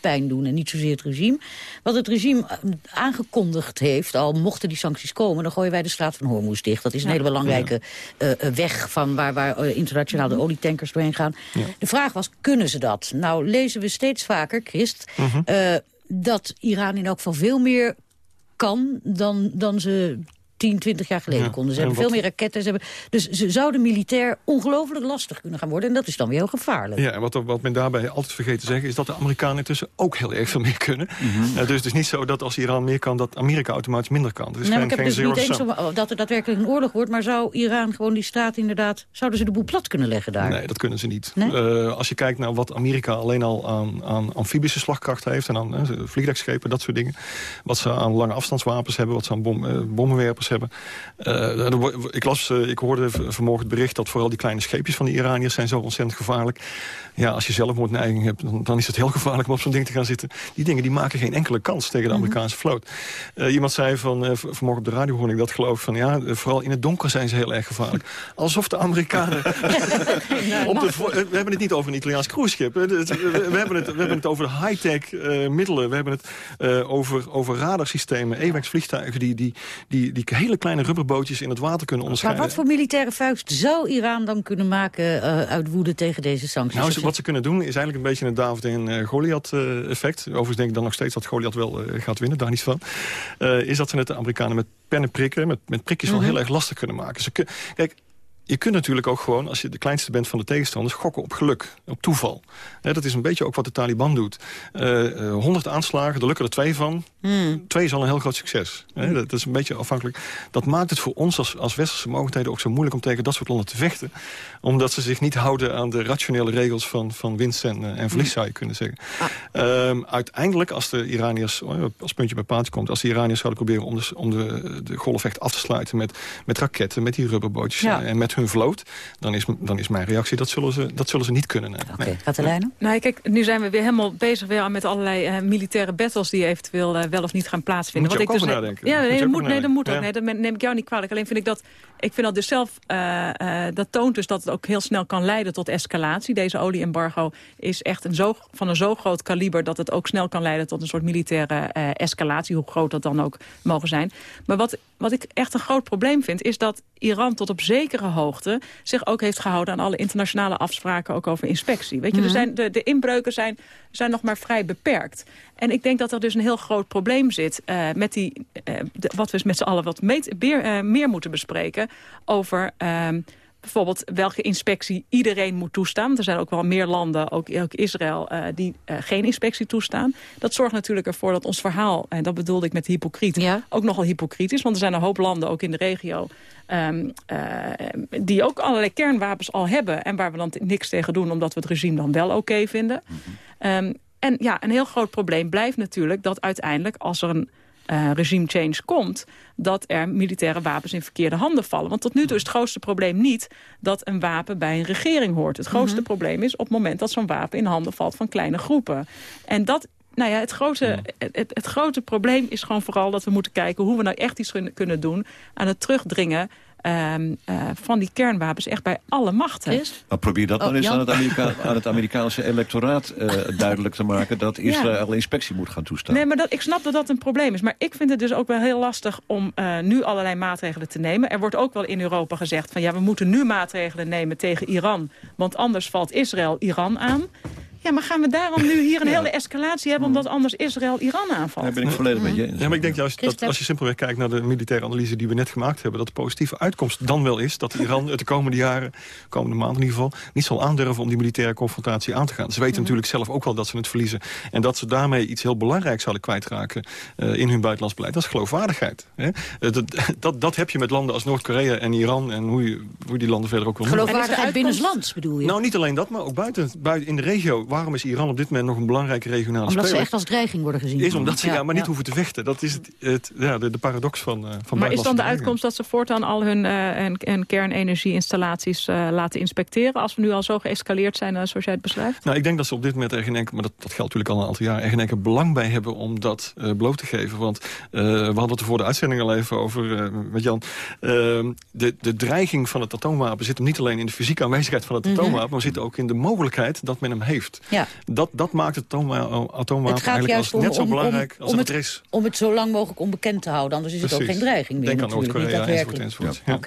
pijn doen en niet zozeer het regime. Wat het regime aangekondigd heeft, al mochten die sancties komen... dan gooien wij de straat van Hormuz dicht. Dat is een hele belangrijke uh, weg van waar, waar internationaal de olietankers doorheen gaan. De vraag was, kunnen ze dat? Nou lezen we steeds vaker, Christ... -huh. uh, dat Iran in elk geval veel meer kan dan, dan ze 10, 20 jaar geleden ja, konden. Ze hebben wat... veel meer raketten. Ze hebben, dus ze zouden militair ongelooflijk lastig kunnen gaan worden. En dat is dan weer heel gevaarlijk. Ja, en wat, wat men daarbij altijd vergeet te zeggen... is dat de Amerikanen intussen ook heel erg veel meer kunnen. Mm -hmm. uh, dus het is niet zo dat als Iran meer kan... dat Amerika automatisch minder kan. Is nee, geen, ik heb geen dus niet eens om, dat er daadwerkelijk een oorlog wordt... maar zou Iran gewoon die straat inderdaad... zouden ze de boel plat kunnen leggen daar? Nee, dat kunnen ze niet. Nee? Uh, als je kijkt naar wat Amerika alleen al aan, aan amfibische slagkracht heeft... en aan uh, vliegdekschepen, dat soort dingen... wat ze aan lange afstandswapens hebben... wat ze aan bom, bommenwerpers hebben... Uh, ik, las, uh, ik hoorde vanmorgen het bericht dat vooral die kleine scheepjes van de Iraniërs zijn zo ontzettend gevaarlijk. Ja, als je zelfmoordneiging hebt, dan, dan is het heel gevaarlijk om op zo'n ding te gaan zitten. Die dingen die maken geen enkele kans tegen de Amerikaanse vloot. Uh, iemand zei van, vanmorgen op de radio hoorde ik dat geloof van ja, vooral in het donker zijn ze heel erg gevaarlijk. Alsof de Amerikanen... op de, we hebben het niet over een Italiaans cruiseschip. We, we, hebben het, we hebben het over high-tech middelen. We hebben het over, over radarsystemen, AWACS vliegtuigen die, die, die, die hele kleine rubberbootjes in het water kunnen onderscheiden. Maar wat voor militaire vuist zou Iran dan kunnen maken uh, uit woede tegen deze sancties? Nou, wat ze kunnen doen is eigenlijk een beetje een David en uh, Goliath-effect. Uh, Overigens denk ik dan nog steeds dat Goliath wel gaat winnen, daar niet van. is dat ze het de Amerikanen met pennen prikken, met, met prikjes mm -hmm. wel heel erg lastig kunnen maken. Ze kijk, je kunt natuurlijk ook gewoon, als je de kleinste bent van de tegenstanders... gokken op geluk, op toeval. He, dat is een beetje ook wat de Taliban doet. Honderd uh, aanslagen, er lukken er twee van. Mm. Twee is al een heel groot succes. He, dat is een beetje afhankelijk. Dat maakt het voor ons als, als westerse mogelijkheden ook zo moeilijk... om tegen dat soort landen te vechten. Omdat ze zich niet houden aan de rationele regels van, van winst en, uh, en verlies, zou je kunnen zeggen. Ah. Um, uiteindelijk, als de Iraniërs, als puntje bij paaltje komt... als de Iraniërs zouden proberen om de, om de, de golf echt af te sluiten... met, met raketten, met die rubberbootjes ja. en met hun vloot... dan is, dan is mijn reactie, dat zullen ze, dat zullen ze niet kunnen. Oké, okay. nee. Katelijne? Nou, kijk, nu zijn we weer helemaal bezig weer met allerlei uh, militaire battles... die eventueel uh, wel of niet gaan plaatsvinden. Moet je Wat ook ik dus, nadenken. Ja, nee, dat moet, nee, dat moet ook. Ja. Nee, dat neem ik jou niet kwalijk. Alleen vind ik dat... Ik vind dat dus zelf... Uh, dat toont dus dat het ook heel snel kan leiden tot escalatie. Deze olieembargo is echt een zo, van een zo groot kaliber... dat het ook snel kan leiden tot een soort militaire escalatie. Hoe groot dat dan ook mogen zijn. Maar wat, wat ik echt een groot probleem vind... is dat Iran tot op zekere hoogte zich ook heeft gehouden aan alle internationale afspraken ook over inspectie. Weet je, mm -hmm. er zijn, de, de inbreuken zijn, zijn nog maar vrij beperkt. En ik denk dat er dus een heel groot probleem zit uh, met die, uh, de, wat we met z'n allen wat meet, meer, uh, meer moeten bespreken over bijvoorbeeld welke inspectie iedereen moet toestaan. Want er zijn ook wel meer landen, ook, ook Israël, uh, die uh, geen inspectie toestaan. Dat zorgt natuurlijk ervoor dat ons verhaal, en dat bedoelde ik met hypocriet, ja. ook nogal hypocriet is. Want er zijn een hoop landen, ook in de regio, um, uh, die ook allerlei kernwapens al hebben. En waar we dan niks tegen doen, omdat we het regime dan wel oké okay vinden. Mm -hmm. um, en ja, een heel groot probleem blijft natuurlijk dat uiteindelijk als er een uh, regime change komt... dat er militaire wapens in verkeerde handen vallen. Want tot nu toe is het grootste probleem niet dat een wapen bij een regering hoort. Het grootste mm -hmm. probleem is op het moment dat zo'n wapen in handen valt van kleine groepen. En dat nou ja, het grote, het, het, grote probleem is gewoon vooral dat we moeten kijken... hoe we nou echt iets kunnen doen aan het terugdringen Um, uh, van die kernwapens echt bij alle machten. Is? Maar probeer dat oh, dan eens aan het, Amerika aan het, Amerikaanse electoraat uh, duidelijk te maken... dat Israël ja. inspectie moet gaan toestaan. Nee, maar dat, ik snap dat dat een probleem is. Maar ik vind het dus ook wel heel lastig om uh, nu allerlei maatregelen te nemen. Er wordt ook wel in Europa gezegd van ja, we moeten nu maatregelen nemen tegen Iran. Want anders valt Israël Iran aan. Ja, maar gaan we daarom nu hier een ja. hele escalatie hebben... omdat anders Israël Iran aanvalt? Daar ben ik volledig met je eens. Ja, maar ik denk juist dat als je simpelweg kijkt naar de militaire analyse... die we net gemaakt hebben, dat de positieve uitkomst dan wel is... dat Iran het de komende jaren, komende maanden in ieder geval... niet zal aandurven om die militaire confrontatie aan te gaan. Ze weten mm. natuurlijk zelf ook wel dat ze het verliezen. En dat ze daarmee iets heel belangrijks zouden kwijtraken... Uh, in hun buitenlands beleid. Dat is geloofwaardigheid. Hè? Dat, dat, dat, heb je met landen als Noord-Korea en Iran... en hoe, je, hoe die landen verder ook wil noemen. Geloofwaardigheid binnenlands bedoel je? Nou, niet alleen dat, maar ook buiten, buiten in de regio waarom is Iran op dit moment nog een belangrijke regionale omdat speler? ze echt als dreiging worden gezien. Is omdat ze ja, maar niet ja. hoeven te vechten. Dat is het, het, ja, de, de paradox van, uh, van Maar is dan de uitkomst dat ze voortaan al hun, uh, hun, hun kernenergieinstallaties uh, laten inspecteren... als we nu al zo geëscaleerd zijn uh, zoals jij het beschrijft? Nou, ik denk dat ze op dit moment er geen enkel, maar dat, dat geldt natuurlijk al een aantal jaar... er geen enkel belang bij hebben om dat uh, bloot te geven. Want uh, we hadden het er voor de uitzending al even over, uh, met Jan. de, de dreiging van het atoomwapen zit hem niet alleen in de fysieke aanwezigheid van het Mhm. atoomwapen... maar zit ook in de mogelijkheid dat men hem heeft. Ja. Dat, dat maakt het atoomwapen, atoomwapen Het gaat eigenlijk juist als, net zo om- belangrijk om- als het- er is. Om het zo lang mogelijk onbekend te houden, anders is het ook geen dreiging meer Denk aan Noord-Korea, enzovoort, enzovoort. Ja.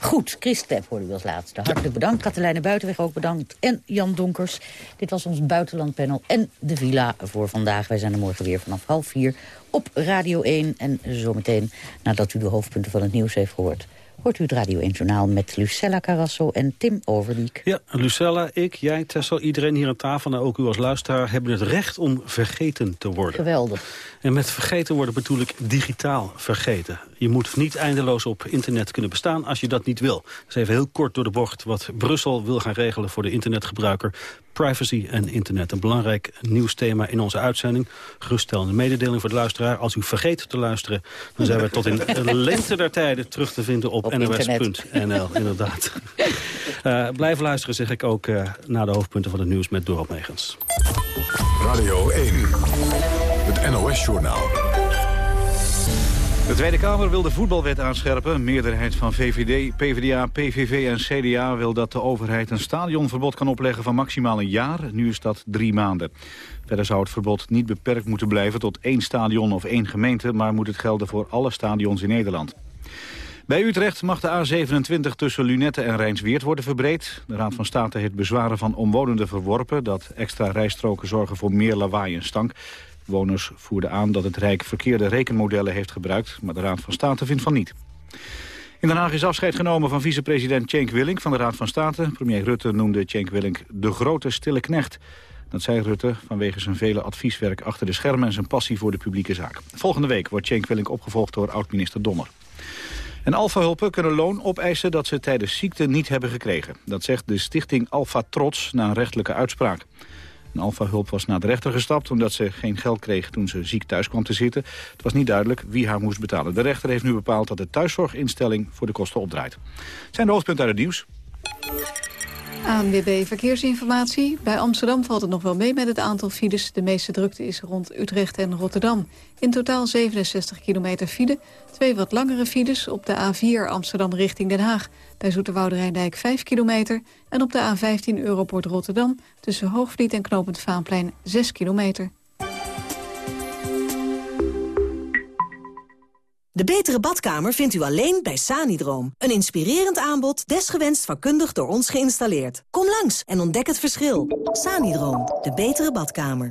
Goed, Chris hoorde u als laatste. Hartelijk bedankt. Katelijne Buitenweg ook bedankt. En Jan Donkers. Dit was ons buitenlandpanel en de villa voor vandaag. Wij zijn er morgen weer vanaf half vier op Radio 1. En zometeen, nadat u de hoofdpunten van het nieuws heeft gehoord... hoort u het Radio 1 Journaal met Lucella Carrasso en Tim Overdiek. Ja, Lucella, ik, jij, Tessel, iedereen hier aan tafel... en ook u als luisteraar hebben het recht om vergeten te worden. Geweldig. En met vergeten worden bedoel ik digitaal vergeten. Je moet niet eindeloos op internet kunnen bestaan als je dat niet wil. Dus even heel kort door de bocht wat Brussel wil gaan regelen voor de internetgebruiker. Privacy en internet. Een belangrijk nieuwsthema in onze uitzending. Geruststellende mededeling voor de luisteraar. Als u vergeet te luisteren, dan zijn we tot in de lengte der tijden terug te vinden op, Op nos.nl. Inderdaad. Uh, blijf luisteren, zeg ik ook, uh, naar de hoofdpunten van het nieuws met Dorot Megens. Radio 1, het NOS-journaal. De Tweede Kamer wil de voetbalwet aanscherpen. Meerderheid van VVD, PvdA, PVV en CDA wil dat de overheid een stadionverbod kan opleggen van maximaal een jaar. Nu is dat drie maanden. Verder zou het verbod niet beperkt moeten blijven tot één stadion of één gemeente, maar moet het gelden voor alle stadions in Nederland. Bij Utrecht mag de A27 tussen Lunette en Rijnsweert worden verbreed. De Raad van State heeft bezwaren van omwonenden verworpen... dat extra rijstroken zorgen voor meer lawaai en stank. Bewoners voerden aan dat het Rijk verkeerde rekenmodellen heeft gebruikt... maar de Raad van State vindt van niet. In Den Haag is afscheid genomen van vicepresident Cenk Willink van de Raad van State. Premier Rutte noemde Cenk Willink de grote stille knecht. Dat zei Rutte vanwege zijn vele advieswerk achter de schermen... en zijn passie voor de publieke zaak. Volgende week wordt Cenk Willink opgevolgd door oud-minister Donner. En Alfa-hulpen kunnen loon opeisen dat ze tijdens ziekte niet hebben gekregen. Dat zegt de stichting Alfa Trots na een rechtelijke uitspraak. Een Alfa-hulp was naar de rechter gestapt omdat ze geen geld kreeg toen ze ziek thuis kwam te zitten. Het was niet duidelijk wie haar moest betalen. De rechter heeft nu bepaald dat de thuiszorginstelling voor de kosten opdraait. Zijn de hoofdpunten uit het nieuws. ANWB Verkeersinformatie. Bij Amsterdam valt het nog wel mee met het aantal files. De meeste drukte is rond Utrecht en Rotterdam. In totaal 67 kilometer file. Twee wat langere files op de A4 Amsterdam richting Den Haag. Bij Zoeterwoude Rijndijk 5 kilometer. En op de A15 Europort Rotterdam tussen Hoogvliet en Knopend Vaanplein 6 kilometer. De betere badkamer vindt u alleen bij Sanidroom. Een inspirerend aanbod, desgewenst vakkundig door ons geïnstalleerd. Kom langs en ontdek het verschil. Sanidroom, de betere badkamer.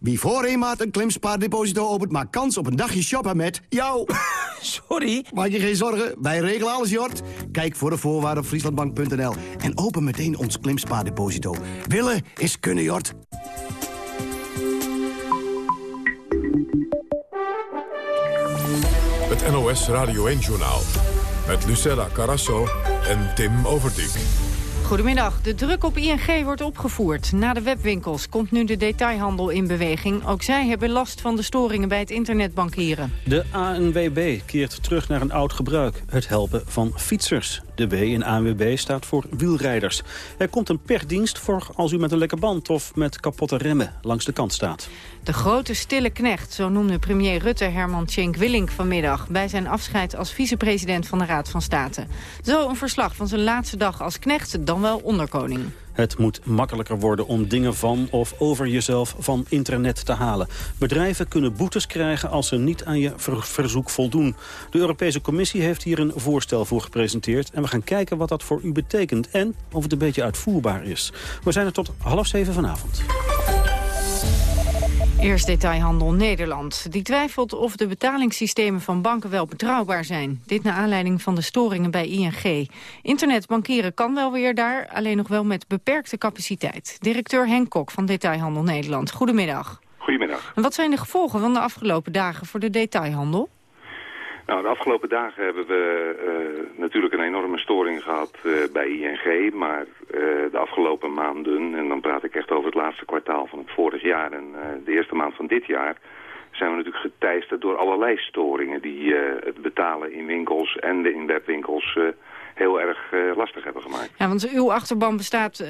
Wie voor een maand een klimspaardeposito opent, maakt kans op een dagje shoppen met jou. Sorry. Maak je geen zorgen, wij regelen alles, Jort. Kijk voor de voorwaarden op frieslandbank.nl en open meteen ons klimspaardeposito. Willen is kunnen, Jort. Het NOS Radio 1-journaal met Lucella Carrasso en Tim Overdijk. Goedemiddag. De druk op ING wordt opgevoerd. Na de webwinkels komt nu de detailhandel in beweging. Ook zij hebben last van de storingen bij het internetbankieren. De ANWB keert terug naar een oud gebruik. Het helpen van fietsers. De W in ANWB staat voor wielrijders. Er komt een pechdienst voor als u met een lekke band of met kapotte remmen langs de kant staat. De grote stille knecht, zo noemde premier Rutte Herman Tjenk Willink vanmiddag... bij zijn afscheid als vicepresident van de Raad van State. Zo een verslag van zijn laatste dag als knecht, dan wel onderkoning. Het moet makkelijker worden om dingen van of over jezelf van internet te halen. Bedrijven kunnen boetes krijgen als ze niet aan je ver verzoek voldoen. De Europese Commissie heeft hier een voorstel voor gepresenteerd. En we gaan kijken wat dat voor u betekent en of het een beetje uitvoerbaar is. We zijn er tot half zeven vanavond. Eerst detailhandel Nederland. Die twijfelt of de betalingssystemen van banken wel betrouwbaar zijn. Dit naar aanleiding van de storingen bij ING. Internetbankieren kan wel weer daar, alleen nog wel met beperkte capaciteit. Directeur Henk Kok van Detailhandel Nederland. Goedemiddag. Goedemiddag. En wat zijn de gevolgen van de afgelopen dagen voor de detailhandel? Nou, de afgelopen dagen hebben we uh, natuurlijk een enorme storing gehad uh, bij ING. Maar uh, de afgelopen maanden, en dan praat ik echt over het laatste kwartaal van het vorig jaar en de eerste maand van dit jaar... zijn we natuurlijk geteisterd door allerlei storingen die het betalen in winkels en de inwebwinkels heel erg lastig hebben gemaakt. Ja, want uw achterban bestaat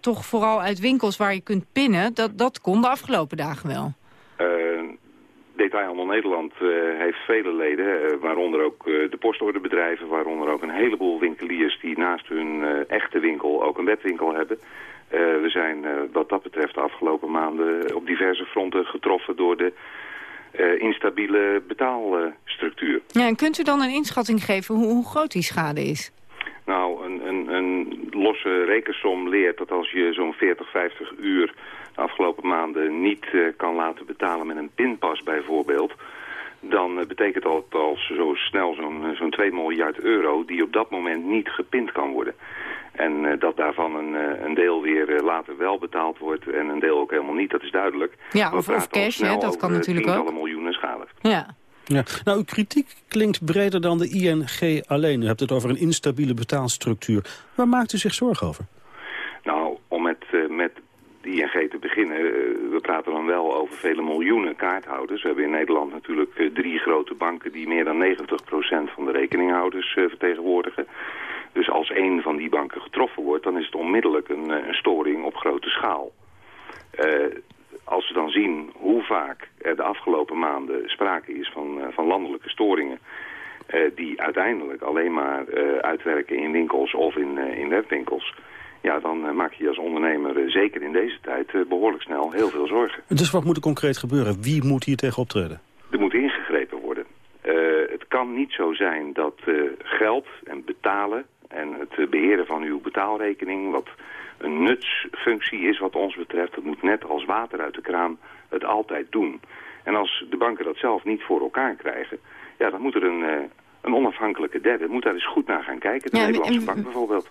toch vooral uit winkels waar je kunt pinnen. Dat, dat kon de afgelopen dagen wel. Detailhandel Nederland uh, heeft vele leden, uh, waaronder ook uh, de postorderbedrijven, waaronder ook een heleboel winkeliers die naast hun echte winkel ook een webwinkel hebben. we zijn wat dat betreft de afgelopen maanden op diverse fronten getroffen door de instabiele betaalstructuur. Ja, en kunt u dan een inschatting geven hoe, hoe groot die schade is? Nou, een, een, een losse rekensom leert dat als je zo'n 40, 50 uur de afgelopen maanden niet uh, kan laten betalen met een pinpas bijvoorbeeld... dan uh, betekent dat als zo snel zo'n zo'n 2 miljard euro die op dat moment niet gepind kan worden. En uh, dat daarvan een, een deel weer later wel betaald wordt en een deel ook helemaal niet, dat is duidelijk. Ja, of, of cash, hè, dat kan natuurlijk ook. tientallen miljoenen schade. Ja. Ja. Nou, uw kritiek klinkt breder dan de ING alleen. U hebt het over een instabiele betaalstructuur. Waar maakt u zich zorgen over? Nou, om met, met de ING te beginnen, eh, we praten dan wel over vele miljoenen kaarthouders. We hebben in Nederland natuurlijk eh, drie grote banken die meer dan 90% van de rekeninghouders eh, vertegenwoordigen. Dus als één van die banken getroffen wordt, dan is het onmiddellijk een, een storing op grote schaal. Als we dan zien hoe vaak er de afgelopen maanden sprake is van, van landelijke storingen... die uiteindelijk alleen maar uitwerken in winkels of in, in webwinkels ja, dan maak je als ondernemer, zeker in deze tijd, behoorlijk snel heel veel zorgen. Dus wat moet er concreet gebeuren? Wie moet hier tegen optreden? Er moet ingegrepen worden. het kan niet zo zijn dat geld en betalen en het beheren van uw betaalrekening... wat een nutsfunctie is wat ons betreft, dat moet net als water uit de kraan het altijd doen. En als de banken dat zelf niet voor elkaar krijgen... ja, dan moet er een een onafhankelijke derde moet daar eens goed naar gaan kijken. De Nederlandse bank bijvoorbeeld.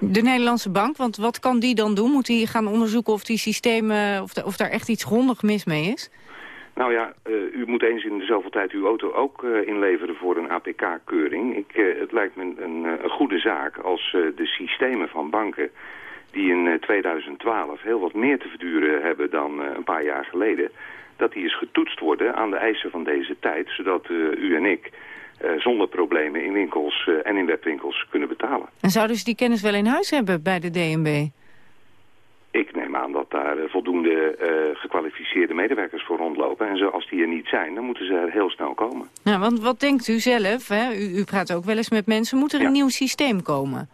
De Nederlandse bank, want wat kan die dan doen? Moet die gaan onderzoeken of die systemen, of, of daar echt iets grondig mis mee is? Nou ja, uh, u moet eens in dezelfde tijd uw auto ook uh, inleveren voor een APK-keuring. Uh, het lijkt me een, een, goede zaak als de systemen van banken die in 2012 heel wat meer te verduren hebben dan een paar jaar geleden, dat die eens getoetst worden aan de eisen van deze tijd, zodat u en ik zonder problemen in winkels en in webwinkels kunnen betalen. En zouden ze die kennis wel in huis hebben bij de DNB? Ik neem aan dat daar uh, voldoende gekwalificeerde medewerkers voor rondlopen. En zo, als die er niet zijn, dan moeten ze er heel snel komen. Nou, want wat denkt u zelf? Hè? U, u praat ook wel eens met mensen. Moet er een nieuw systeem komen?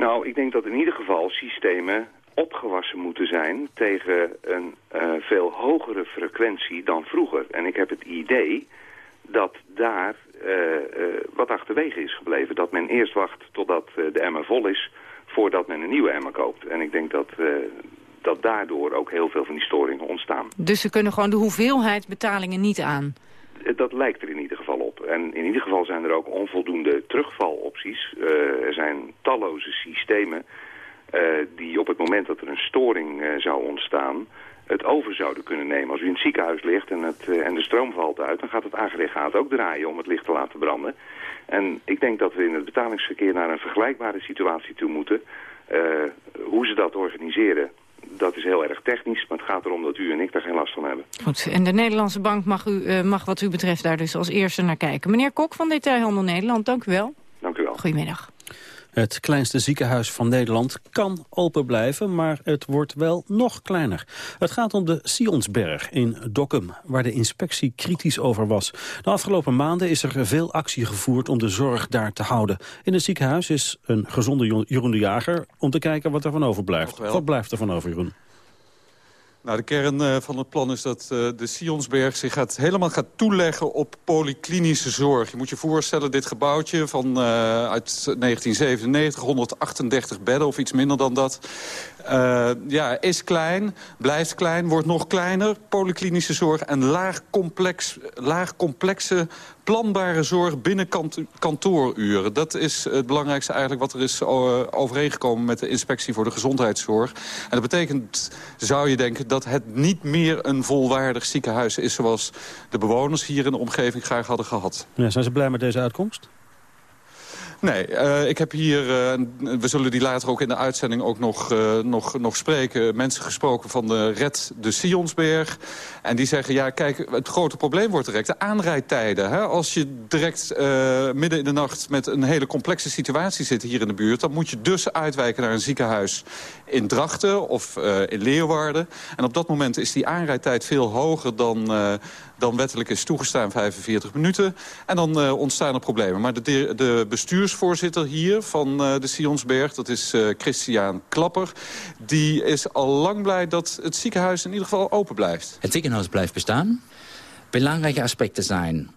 Nou, ik denk dat in ieder geval systemen opgewassen moeten zijn tegen een veel hogere frequentie dan vroeger. En ik heb het idee dat daar uh, uh, wat achterwege is gebleven. Dat men eerst wacht totdat de emmer vol is voordat men een nieuwe emmer koopt. En ik denk dat, dat daardoor ook heel veel van die storingen ontstaan. Dus ze kunnen gewoon de hoeveelheid betalingen niet aan? Dat lijkt er in ieder geval op. En in ieder geval zijn er ook onvoldoende terugvalopties. er zijn talloze systemen die op het moment dat er een storing zou ontstaan het over zouden kunnen nemen. Als u in het ziekenhuis ligt en, het, en de stroom valt uit... dan gaat het aggregaat ook draaien om het licht te laten branden. En ik denk dat we in het betalingsverkeer naar een vergelijkbare situatie toe moeten. Hoe ze dat organiseren, dat is heel erg technisch. Maar het gaat erom dat u en ik daar geen last van hebben. Goed, en de Nederlandse bank mag, u, uh, mag wat u betreft daar dus als eerste naar kijken. Meneer Kok van Detailhandel Nederland, dank u wel. Dank u wel. Goedemiddag. Het kleinste ziekenhuis van Nederland kan open blijven, maar het wordt wel nog kleiner. Het gaat om de Sionsberg in Dokkum, waar de inspectie kritisch over was. De afgelopen maanden is er veel actie gevoerd om de zorg daar te houden. In het ziekenhuis is een gezonde Jeroen de Jager om te kijken wat er van overblijft. Wat blijft er van over, Jeroen? Nou, de kern uh, van het plan is dat uh, de Sionsberg zich gaat, helemaal gaat toeleggen op polyklinische zorg. Je moet je voorstellen, dit gebouwtje van, uh, uit 1997, 138 bedden of iets minder dan dat. Ja, is klein, blijft klein, wordt nog kleiner. Polyklinische zorg en laag, complex, laag complexe planbare zorg binnen kant kantooruren. Dat is het belangrijkste eigenlijk wat er is overeengekomen met de inspectie voor de gezondheidszorg. En dat betekent, zou je denken, dat het niet meer een volwaardig ziekenhuis is... zoals de bewoners hier in de omgeving graag hadden gehad. Ja, zijn ze blij met deze uitkomst? Nee, uh, ik heb hier, uh, we zullen die later ook in de uitzending ook nog, uh, nog, nog spreken... mensen gesproken van de Red de Sionsberg. En die zeggen, ja kijk, het grote probleem wordt direct de aanrijdtijden. Hè? Als je direct midden in de nacht met een hele complexe situatie zit hier in de buurt... dan moet je dus uitwijken naar een ziekenhuis in Drachten of in Leeuwarden. En op dat moment is die aanrijdtijd veel hoger dan dan wettelijk is toegestaan 45 minuten. En dan uh, ontstaan er problemen. Maar de, de bestuursvoorzitter hier van uh, de Sionsberg, dat is uh, Christian Klapper... die is al lang blij dat het ziekenhuis in ieder geval open blijft. Het ziekenhuis blijft bestaan. Belangrijke aspecten zijn...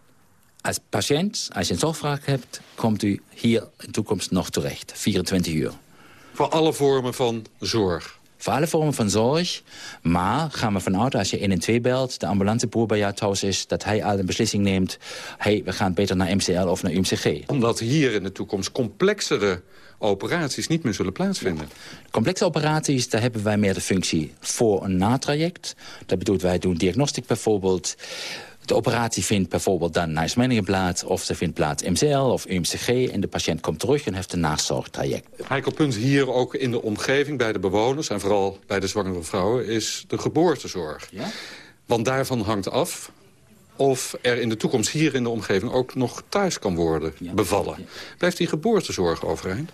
Als patiënt, als je een zorgvraag hebt, komt u hier in toekomst nog terecht. 24 uur. Voor alle vormen van zorg? Voor alle vormen van zorg. Maar gaan we vanuit, als je 1 en 2 belt, de ambulanceboer bij jou thuis is... dat hij al een beslissing neemt, hey, we gaan beter naar MCL of naar UMCG. Omdat hier in de toekomst complexere operaties niet meer zullen plaatsvinden. Complexe operaties, daar hebben wij meer de functie voor- een natraject. Dat bedoelt, wij doen diagnostiek bijvoorbeeld... De operatie vindt bijvoorbeeld dan Nijsmeningen plaats... of ze vindt plaats MCL of UMCG... en de patiënt komt terug en heeft een nazorgtraject. Heikel punt hier ook in de omgeving bij de bewoners... en vooral bij de zwangere vrouwen, is de geboortezorg. Ja? Want daarvan hangt af of er in de toekomst hier in de omgeving ook nog thuis kan worden bevallen. Blijft die geboortezorg overeind?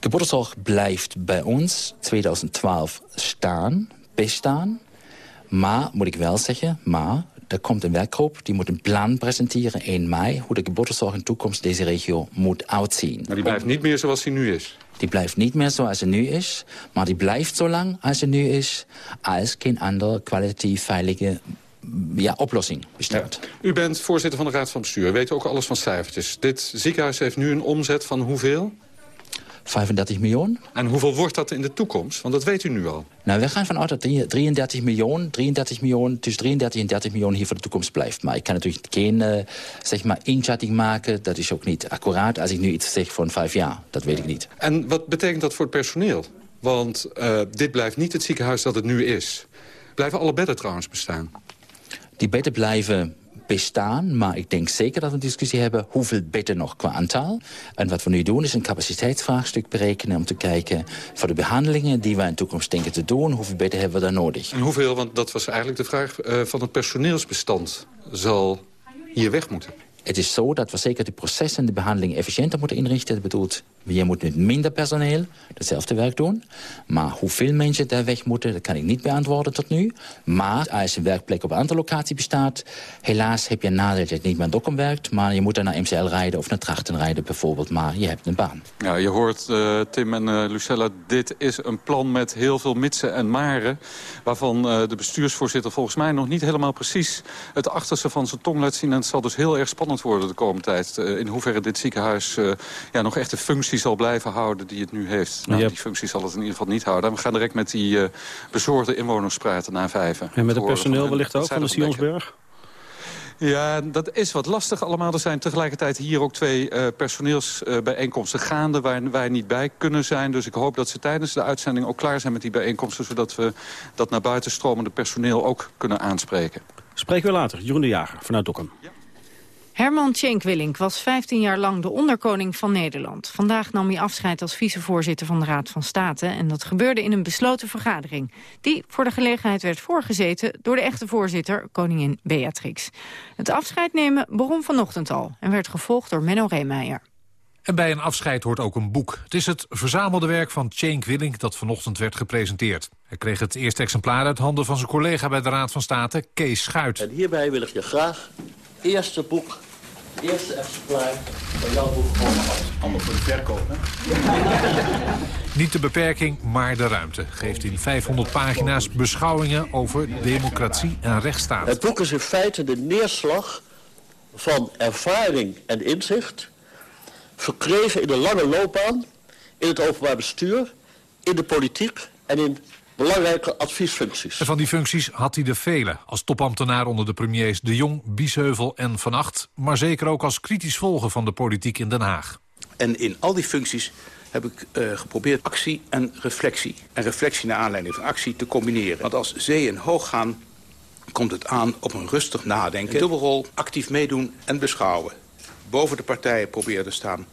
Geboortezorg blijft bij ons 2012 staan, bestaan. Maar, moet ik wel zeggen, maar er komt een werkgroep, die moet een plan presenteren 1 mei... hoe de geboortezorg in toekomst deze regio moet uitzien. Maar die blijft niet meer zoals die nu is? Die blijft niet meer zoals ze nu is, maar die blijft zo lang als ze nu is... als geen andere kwalitatief veilige ja, oplossing bestaat. U bent voorzitter van de Raad van Bestuur. Weet ook alles van cijfertjes. Dit ziekenhuis heeft nu een omzet van hoeveel? 35 miljoen. En hoeveel wordt dat in de toekomst? Want dat weet u nu al. Nou, we gaan vanuit dat 33 miljoen, 33 miljoen, tussen 33 en 30 miljoen hier voor de toekomst blijft. Maar ik kan natuurlijk geen uh, zeg maar inschatting maken. Dat is ook niet accuraat als ik nu iets zeg van vijf jaar. Dat weet ik niet. En wat betekent dat voor het personeel? Want uh, dit blijft niet het ziekenhuis dat het nu is. Blijven alle bedden trouwens bestaan? Die bedden blijven bestaan. Maar ik denk zeker dat we een discussie hebben hoeveel bedden nog qua aantal. En wat we nu doen is een capaciteitsvraagstuk berekenen... om te kijken voor de behandelingen die wij in de toekomst denken te doen... hoeveel bedden hebben we daar nodig. En hoeveel, want dat was eigenlijk de vraag uh, van het personeelsbestand... zal hier weg moeten? Het is zo dat we zeker de processen en de behandeling efficiënter moeten inrichten. Dat bedoelt, je moet met minder personeel hetzelfde werk doen. Maar hoeveel mensen daar weg moeten, dat kan ik niet beantwoorden tot nu. Maar als een werkplek op een andere locatie bestaat... helaas heb je nadeel dat je niet meer Dokkum werkt... maar je moet dan naar MCL rijden of naar Trachten rijden bijvoorbeeld. Maar je hebt een baan. Ja, je hoort uh, Tim en uh, Lucella, dit is een plan met heel veel mitsen en maren... waarvan uh, de bestuursvoorzitter volgens mij nog niet helemaal precies... het achterste van zijn tong laat zien. En het zal dus heel erg spannend worden de komende tijd. Uh, in hoeverre dit ziekenhuis uh, ja, nog echt de functie zal blijven houden die het nu heeft. Nou, Die functie zal het in ieder geval niet houden. we gaan direct met die uh, bezorgde inwoners praten na vijven. En met het personeel wellicht ook van de Sionsberg? Ja, dat is wat lastig allemaal. Er zijn tegelijkertijd hier ook twee uh, personeelsbijeenkomsten uh, gaande... waar wij niet bij kunnen zijn. Dus ik hoop dat ze tijdens de uitzending ook klaar zijn met die bijeenkomsten... zodat we dat naar buiten stromende personeel ook kunnen aanspreken. Spreken we later. Jeroen de Jager vanuit Dokkum. Ja. Herman Tjenkwillink was 15 jaar lang de onderkoning van Nederland. Vandaag nam hij afscheid als vicevoorzitter van de Raad van State... en dat gebeurde in een besloten vergadering... die voor de gelegenheid werd voorgezeten door de echte voorzitter, koningin Beatrix. Het afscheid nemen begon vanochtend al en werd gevolgd door Menno Reemeijer. En bij een afscheid hoort ook een boek. Het is het verzamelde werk van Cenk Willink dat vanochtend werd gepresenteerd. Hij kreeg het eerste exemplaar uit handen van zijn collega bij de Raad van State, Kees Schuit. En hierbij wil ik je graag eerste boek eerste exemplaar van jouw boek Allemaal voor de verkoop, hè? Niet de beperking, maar de ruimte. Geeft in 500 pagina's beschouwingen over democratie en rechtsstaat. Het boek is in feite de neerslag van ervaring en inzicht... verkregen in een lange loopbaan in het openbaar bestuur, in de politiek en in belangrijke adviesfuncties. En van die functies had hij er vele. Als topambtenaar onder de premiers De Jong, Biesheuvel en Van Acht. Maar zeker ook als kritisch volger van de politiek in Den Haag. En in al die functies heb ik uh, geprobeerd actie en reflectie. En reflectie naar aanleiding van actie te combineren. Want als zee en hoog gaan komt het aan op een rustig nadenken. Een dubbelrol, actief meedoen en beschouwen. Boven de partijen proberen te staan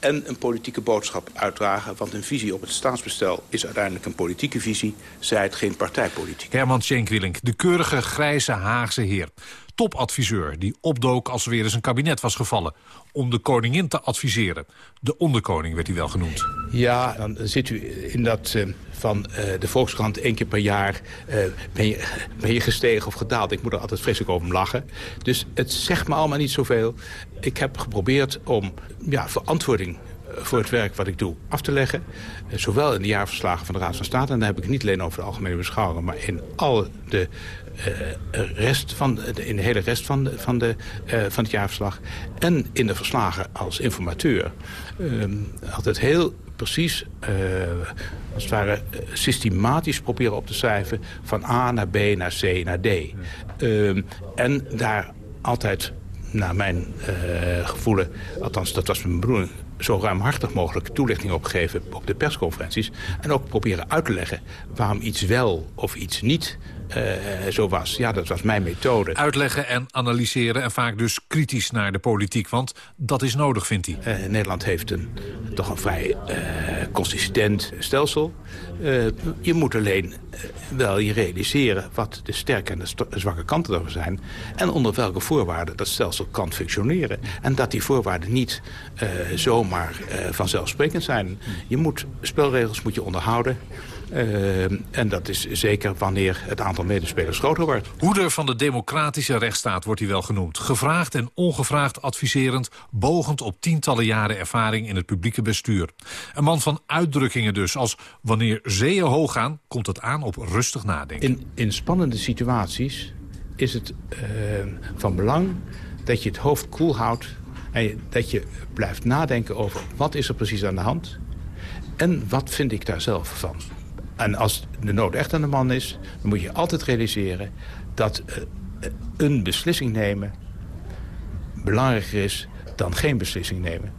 en een politieke boodschap uitdragen. Want een visie op het staatsbestel is uiteindelijk een politieke visie. Zij het geen partijpolitiek. Herman Schenkwillink, de keurige grijze Haagse heer. Topadviseur die opdook als er weer eens een kabinet was gevallen. Om de koningin te adviseren. De onderkoning werd hij wel genoemd. Ja, dan zit u in dat uh, van uh, de Volkskrant één keer per jaar... Uh, ben, je, ben je gestegen of gedaald. Ik moet er altijd vreselijk over lachen. Dus het zegt me allemaal niet zoveel. Ik heb geprobeerd om ja, verantwoording voor het werk wat ik doe af te leggen. Zowel in de jaarverslagen van de Raad van State... en dan heb ik het niet alleen over de algemene beschouwingen... maar in al de rest van, de, in de hele rest van, de, van, de, uh, van het jaarverslag... en in de verslagen als informateur. Uh, altijd heel precies, als het ware systematisch proberen op te schrijven... van A naar B naar C naar D. Ehm, en daar altijd naar mijn gevoelen, althans dat was mijn bedoeling zo ruimhartig mogelijk toelichting opgeven op de persconferenties. En ook proberen uit te leggen waarom iets wel of iets niet uh, zo was. Ja, dat was mijn methode. Uitleggen en analyseren en vaak dus kritisch naar de politiek. Want dat is nodig, vindt hij. Uh, Nederland heeft een, toch een vrij uh, consistent stelsel. je moet alleen wel je realiseren wat de sterke en de zwakke kanten ervan zijn. En onder welke voorwaarden dat stelsel kan functioneren. En dat die voorwaarden niet zomaar vanzelfsprekend zijn. Je moet, spelregels moet je onderhouden. Uh, en dat is zeker wanneer het aantal medespelers groter wordt. Hoeder van de democratische rechtsstaat wordt hij wel genoemd. Gevraagd en ongevraagd adviserend, bogend op tientallen jaren ervaring in het publieke bestuur. Een man van uitdrukkingen dus, als wanneer zeeën hoog gaan, komt het aan op rustig nadenken. In, in spannende situaties is het uh, van belang dat je het hoofd koel houdt... en dat je blijft nadenken over wat is er precies aan de hand... en wat vind ik daar zelf van. En als de nood echt aan de man is, dan moet je altijd realiseren... dat uh, een beslissing nemen belangrijker is dan geen beslissing nemen.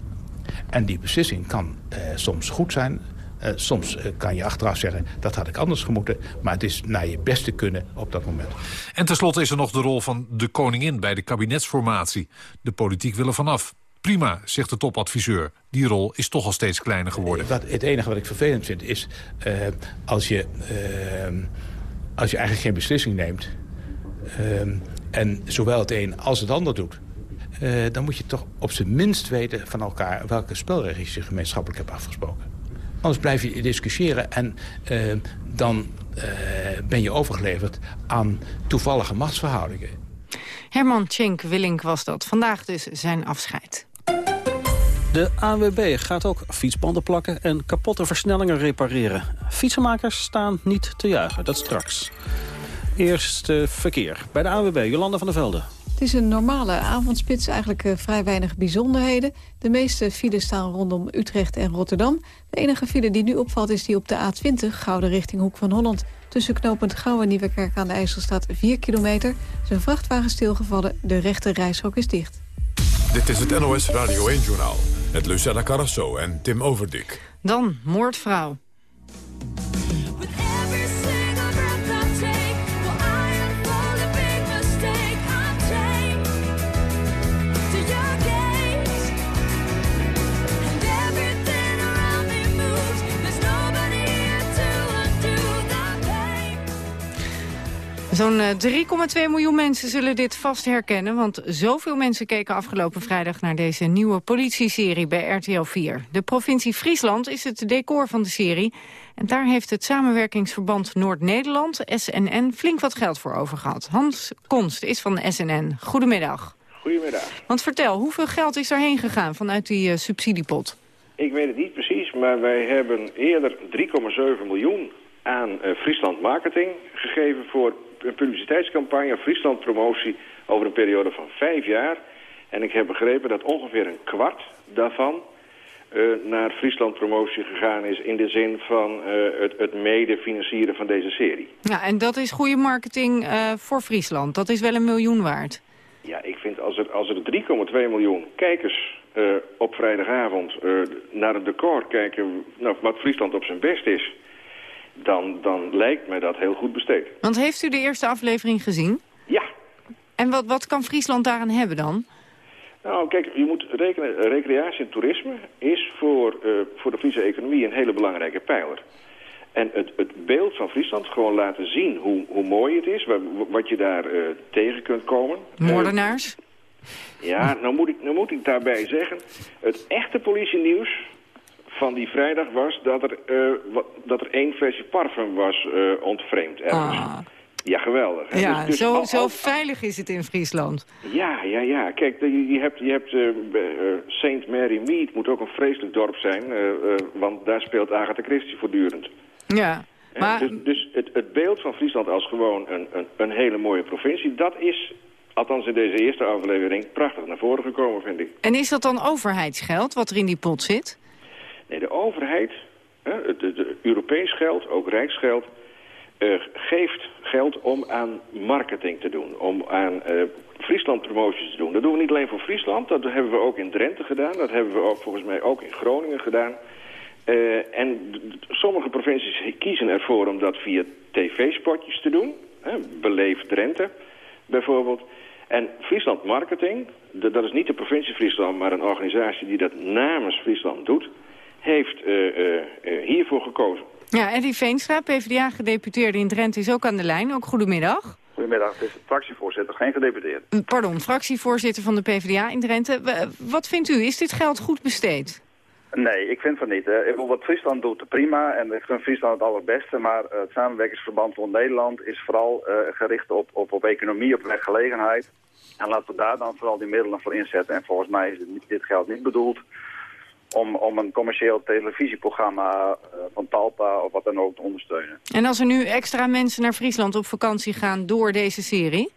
En die beslissing kan uh, soms goed zijn. Uh, soms kan je achteraf zeggen, dat had ik anders gemoeten. Maar het is naar je beste kunnen op dat moment. En tenslotte is er nog de rol van de koningin bij de kabinetsformatie. De politiek wil er vanaf. Prima, zegt de topadviseur. Die rol is toch al steeds kleiner geworden. Wat, het enige wat ik vervelend vind is... Uh, als, je, uh, als je eigenlijk geen beslissing neemt... Uh, en zowel het een als het ander doet... dan moet je toch op zijn minst weten van elkaar... welke spelregels je gemeenschappelijk hebt afgesproken. Anders blijf je discussiëren en dan ben je overgeleverd aan toevallige machtsverhoudingen. Herman Tjenk Willink was dat. Vandaag dus zijn afscheid. De AWB gaat ook fietsbanden plakken en kapotte versnellingen repareren. Fietsenmakers staan niet te juichen, dat straks. Eerst verkeer bij de AWB, Jolanda van der Velde. Het is een normale avondspits, eigenlijk uh, vrij weinig bijzonderheden. De meeste files staan rondom Utrecht en Rotterdam. De enige file die nu opvalt is die op de A20, Gouden richting Hoek van Holland. Tussen knooppunt Gouw en Nieuwekerk aan de IJssel staat 4 kilometer. Zijn vrachtwagen stilgevallen, de rechte reishok is dicht. Dit is het NOS Radio 1-journaal met Lucella Carrasso en Tim Overdik. Dan moordvrouw. Zo'n 3,2 eh, miljoen mensen zullen dit vast herkennen... want zoveel mensen keken afgelopen vrijdag naar deze nieuwe politieserie bij RTL 4. De provincie Friesland is het decor van de serie... en daar heeft het samenwerkingsverband Noord-Nederland, SNN, flink wat geld voor overgehad. Hans Konst is van de SNN. Goedemiddag. Goedemiddag. Want vertel, hoeveel geld is erheen gegaan vanuit die uh, subsidiepot? Ik weet het niet precies, maar wij hebben eerder 3,7 miljoen aan uh, Friesland Marketing gegeven voor een publiciteitscampagne, Friesland promotie, over een periode van vijf jaar. En ik heb begrepen dat ongeveer een kwart daarvan eh, naar Friesland promotie gegaan is... in de zin van uh, het, het mede financieren van deze serie. Ja, en dat is goede marketing uh, voor Friesland. Dat is wel een miljoen waard. Ja, ik vind als er, als er 3,2 miljoen kijkers op vrijdagavond naar het decor kijken... Nou, wat Friesland op zijn best is... Dan, dan lijkt me dat heel goed besteed. Want heeft u de eerste aflevering gezien? Ja. En wat, wat kan Friesland daaraan hebben dan? Nou, kijk, je moet rekenen, recreatie en toerisme is voor, uh, voor de Friese economie een hele belangrijke pijler. En het, het beeld van Friesland, gewoon laten zien hoe, hoe mooi het is, wat, wat je daar uh, tegen kunt komen. Moordenaars? Uh, ja, nou moet, ik, nou moet ik daarbij zeggen, het echte politienieuws van die vrijdag was dat er, dat er één versie parfum was ontvreemd ergens. Ah. Ja, geweldig. Ja, dus, dus zo, zo veilig is het in Friesland. Ja, ja, ja. Kijk, je, hebt, je hebt uh, St. Mary Mead moet ook een vreselijk dorp zijn, uh, want daar speelt Agatha Christie voortdurend. Ja, maar... Dus, dus het, het, beeld van Friesland als gewoon een, een, een hele mooie provincie, dat is, althans in deze eerste aflevering, prachtig naar voren gekomen, vind ik. En is dat dan overheidsgeld wat er in die pot zit? Nee, de overheid, het, Europees geld, ook Rijksgeld uh, geeft geld om aan marketing te doen. Om aan uh, Friesland promoties te doen. Dat doen we niet alleen voor Friesland. Dat hebben we ook in Drenthe gedaan. Dat hebben we ook volgens mij ook in Groningen gedaan. Uh, en sommige provincies kiezen ervoor om dat via tv-spotjes te doen. Hè, Beleef Drenthe bijvoorbeeld. En Friesland Marketing, dat is niet de provincie Friesland... maar een organisatie die dat namens Friesland doet... heeft hiervoor gekozen. Ja, Eddie Veenstra, PvdA-gedeputeerde in Drenthe, is ook aan de lijn. Ook goedemiddag. Goedemiddag, het is de fractievoorzitter, geen gedeputeerde. Pardon, fractievoorzitter van de PvdA in Drenthe. Wat vindt u, is dit geld goed besteed? Nee, ik vind van niet. Hè. Wat Friesland doet, prima. En ik vind Friesland het allerbeste. Maar het samenwerkingsverband van Nederland is vooral uh, gericht op, op, op economie, op werkgelegenheid. En laten we daar dan vooral die middelen voor inzetten. En volgens mij is dit geld niet bedoeld om, om een commercieel televisieprogramma uh, van Talpa of wat dan ook te ondersteunen. En als er nu extra mensen naar Friesland op vakantie gaan door deze serie?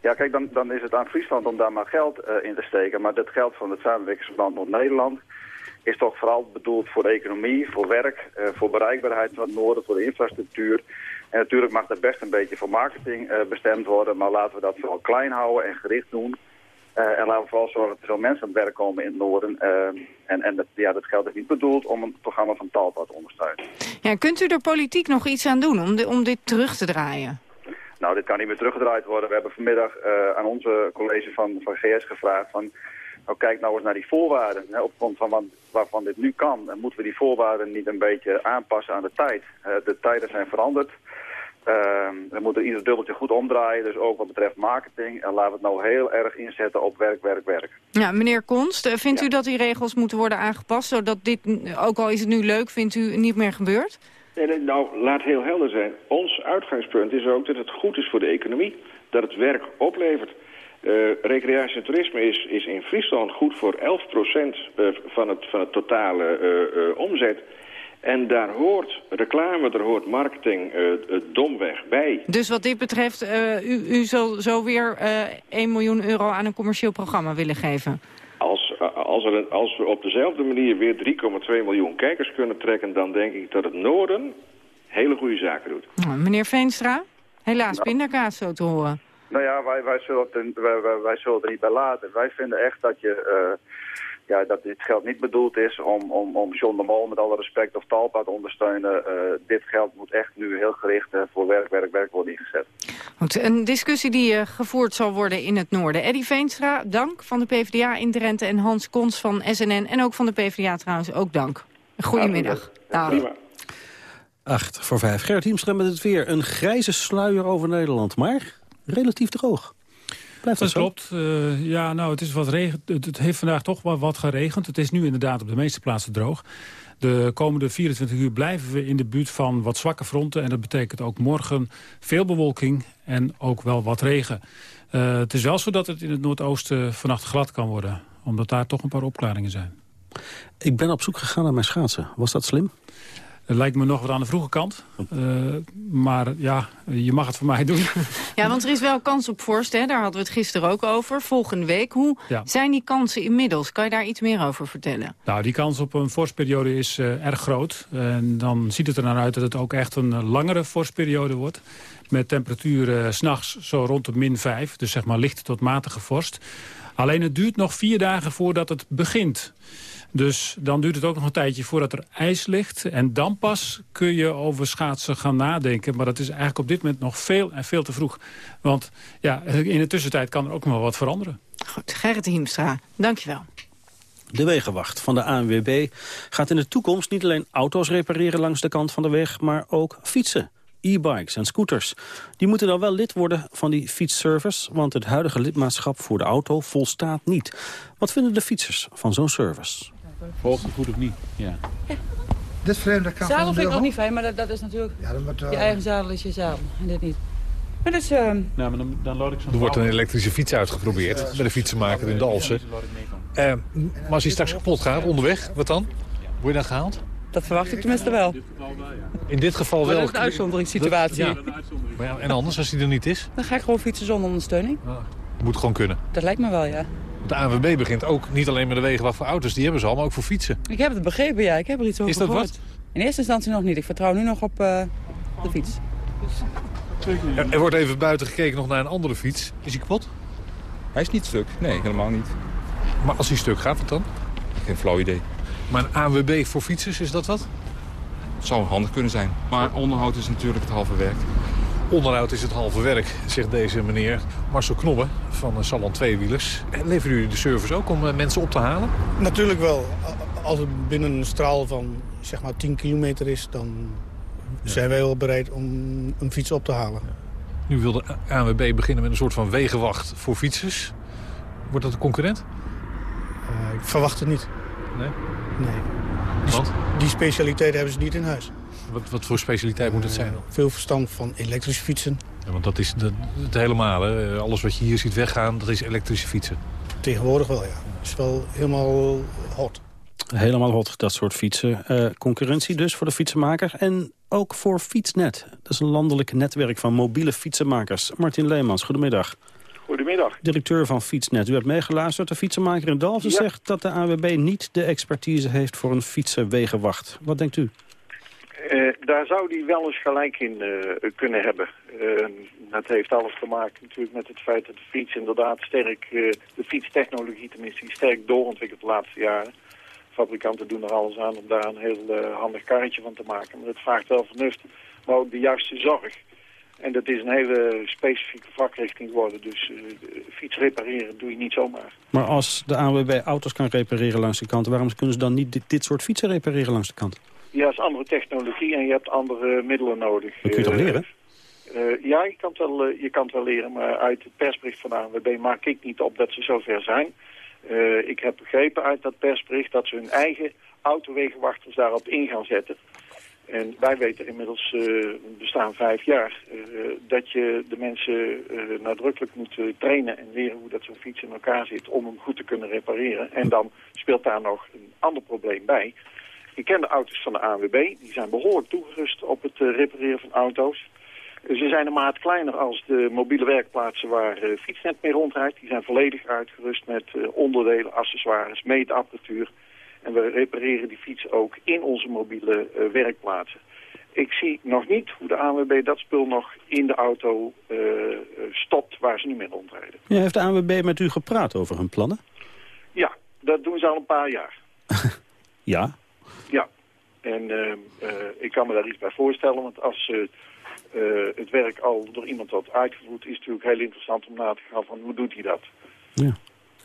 Ja, kijk, dan, dan is het aan Friesland om daar maar geld uh, in te steken. Maar dat geld van het samenwerkingsverband met Nederland is toch vooral bedoeld voor de economie, voor werk, uh, voor bereikbaarheid van het noorden, voor de infrastructuur. En natuurlijk mag dat best een beetje voor marketing bestemd worden, maar laten we dat vooral klein houden en gericht doen. Uh, en laten we vooral zorgen dat er veel mensen aan het werk komen in het noorden. Uh, en en dat, ja, dat geld is niet bedoeld om een programma van Talpa te ondersteunen. Ja, kunt u er politiek nog iets aan doen om, de, om dit terug te draaien? Nou, dit kan niet meer teruggedraaid worden. We hebben vanmiddag uh, aan onze college van, van GS gevraagd van... Nou, kijk nou eens naar die voorwaarden. Hè, op grond van wat, waarvan dit nu kan. En moeten we die voorwaarden niet een beetje aanpassen aan de tijd. de tijden zijn veranderd. Uh, we moeten ieder dubbeltje goed omdraaien, dus ook wat betreft marketing. En laten we het nou heel erg inzetten op werk, werk, werk. Ja, meneer Konst, eh, vindt u dat die regels moeten worden aangepast... zodat dit, ook al is het nu leuk, vindt u niet meer gebeurt? Nee, nee, nou, laat heel helder zijn. Ons uitgangspunt is ook dat het goed is voor de economie. Dat het werk oplevert. Uh, recreatie en toerisme is, is in Friesland goed voor 11% uh, van, het, van het totale uh, omzet. En daar hoort reclame, daar hoort marketing uh, domweg bij. Dus wat dit betreft, uh, u, u zal zo weer uh, 1 miljoen euro aan een commercieel programma willen geven? Als, als, er, als we op dezelfde manier weer 3,2 miljoen kijkers kunnen trekken... dan denk ik dat het Noorden hele goede zaken doet. Nou, meneer Veenstra, helaas nou, pindakaas zo te horen. Nou ja, wij, wij, zullen het, wij, wij, wij zullen het er niet bij laten. Wij vinden echt dat je ja, dat dit geld niet bedoeld is om, om, om John de Mol met alle respect of Talpa te ondersteunen. Uh, dit geld moet echt nu heel gericht uh, voor werk, werk, werk worden ingezet. Goed, een discussie die uh, gevoerd zal worden in het noorden. Eddie Veenstra, dank van de PvdA in Drenthe en Hans Kons van SNN en ook van de PvdA trouwens ook dank. Goedemiddag. Ja, prima. 8 voor 5. Gerrit Hiemstra met het weer. Een grijze sluier over Nederland, maar relatief droog. Blijft dat, klopt. Uh, ja, nou, het, is wat regen, het, het, heeft vandaag toch wel wat geregend. Het is nu inderdaad op de meeste plaatsen droog. De komende 24 uur blijven we in de buurt van wat zwakke fronten. En dat betekent ook morgen veel bewolking en ook wel wat regen. Uh, het is wel zo dat het in het noordoosten vannacht glad kan worden. Omdat daar toch een paar opklaringen zijn. Ik ben op zoek gegaan naar mijn schaatsen. Was dat slim? Het lijkt me nog wat aan de vroege kant. Uh, maar ja, je mag het voor mij doen. Ja, want er is wel kans op vorst, hè? daar hadden we het gisteren ook over. Volgende week. Hoe ja. zijn die kansen inmiddels? Kan je daar iets meer over vertellen? Nou, die kans op een vorstperiode is uh, erg groot. En dan ziet het er naar uit dat het ook echt een langere vorstperiode wordt. Met temperaturen s s'nachts zo rond de min 5. Dus zeg maar licht tot matige vorst. Alleen het duurt nog vier dagen voordat het begint. Dus dan duurt het ook nog een tijdje voordat er ijs ligt. En dan pas kun je over schaatsen gaan nadenken. Maar dat is eigenlijk op dit moment nog veel en veel te vroeg. Want ja, in de tussentijd kan er ook nog wel wat veranderen. Goed, Gerrit Hiemstra, dankjewel. De wegenwacht van de ANWB gaat in de toekomst niet alleen auto's repareren langs de kant van de weg, maar ook fietsen e-bikes en scooters. Die moeten dan wel lid worden van die fietsservice... want het huidige lidmaatschap voor de auto volstaat niet. Wat vinden de fietsers van zo'n service? Volgt het goed of niet? Ja. Dit vreemde kan Zadel vind ik nog niet fijn, maar dat, dat is natuurlijk... Ja, dat moet, uh... Je eigen zadel is je zadel en dit niet. Maar dat is... Uh... Nou, maar dan, dan lood ik Er wordt een elektrische fiets uitgeprobeerd bij de fietsenmaker in Dalfsen. Uh, maar als hij straks kapot gaat onderweg, wat dan? Word je dan gehaald? Dat verwacht ik tenminste wel. In dit geval wel. Dat is een uitzonderingssituatie. Ja. Maar en anders, als hij er niet is? Dan ga ik gewoon fietsen zonder ondersteuning. Ah, moet gewoon kunnen. Dat lijkt me wel, ja. De ANWB begint ook niet alleen met de wegenwacht voor auto's. Die hebben ze al, maar ook voor fietsen. Ik heb het begrepen, ja. Ik heb er iets over Is dat gehoord. wat? In eerste instantie nog niet. Ik vertrouw nu nog op uh, de fiets. Er, er, wordt even buiten gekeken nog naar een andere fiets. Is hij kapot? Hij is niet stuk. Nee, helemaal niet. Maar als hij stuk gaat, wat dan? Geen flauw idee. Maar een ANWB voor fietsers, is dat wat? Het zou handig kunnen zijn. Maar onderhoud is natuurlijk het halve werk. Onderhoud is het halve werk, zegt deze meneer Marcel Knobbe van Salon Tweewielers. Leveren jullie de service ook om mensen op te halen? Natuurlijk wel. Als het binnen een straal van zeg maar 10 kilometer is... dan zijn wij wel bereid om een fiets op te halen. Nu wil de ANWB beginnen met een soort van wegenwacht voor fietsers. Wordt dat een concurrent? Uh, ik verwacht het niet. Nee? Nee. Die, die specialiteit hebben ze niet in huis. Wat, wat voor specialiteit moet het zijn dan? Veel verstand van elektrische fietsen. Ja, want dat is de, het helemaal. Hè? Alles wat je hier ziet weggaan, dat is elektrische fietsen. Tegenwoordig wel, ja. Het is wel helemaal hot. Helemaal hot, dat soort fietsen. Uh, concurrentie dus voor de fietsenmaker. En ook voor Fietsnet. Dat is een landelijk netwerk van mobiele fietsenmakers. Martin Leemans, goedemiddag. Goedemiddag. Directeur van Fietsnet. U hebt meegeluisterd. De fietsenmaker in Dalfsen ja. zegt dat de AWB niet de expertise heeft voor een fietsenwegenwacht. Wat denkt u? Uh, daar zou die wel eens gelijk in uh, kunnen hebben. Uh, dat heeft alles te maken natuurlijk met het feit dat de fiets inderdaad sterk, de fietstechnologie tenminste, sterk doorontwikkeld de laatste jaren. Fabrikanten doen er alles aan om daar een heel handig karretje van te maken. Maar het vraagt wel vernuft, maar ook de juiste zorg. En dat is een hele specifieke vakrichting geworden. Dus fiets repareren doe je niet zomaar. Maar als de ANWB auto's kan repareren langs de kant... waarom kunnen ze dan niet dit, dit soort fietsen repareren langs de kant? Ja, is andere technologie en je hebt andere middelen nodig. Dat kun je toch leren? Uh, ja, je kan, het wel, uh, je kan het wel leren, maar uit het persbericht van de ANWB maak ik niet op dat ze zover zijn. Uh, ik heb begrepen uit dat persbericht dat ze hun eigen autowegenwachters daarop in gaan zetten. En wij weten inmiddels, uh, bestaan vijf jaar, dat je de mensen nadrukkelijk moet trainen en leren hoe dat zo'n fiets in elkaar zit om hem goed te kunnen repareren. En dan speelt daar nog een ander probleem bij. Ik ken de auto's van de ANWB, die zijn behoorlijk toegerust op het repareren van auto's. Ze zijn een maat kleiner als de mobiele werkplaatsen waar Fietsnet mee rondrijdt. Die zijn volledig uitgerust met onderdelen, accessoires, meetapparatuur. En we repareren die fiets ook in onze mobiele uh, werkplaatsen. Ik zie nog niet hoe de ANWB dat spul nog in de auto stopt waar ze nu mee rondrijden. Ja, heeft de ANWB met u gepraat over hun plannen? Ja, dat doen ze al een paar jaar. ja? Ja. En uh, ik kan me daar iets bij voorstellen, want als het werk al door iemand wordt uitgevoerd... is het natuurlijk heel interessant om na te gaan van hoe doet hij dat. Ja.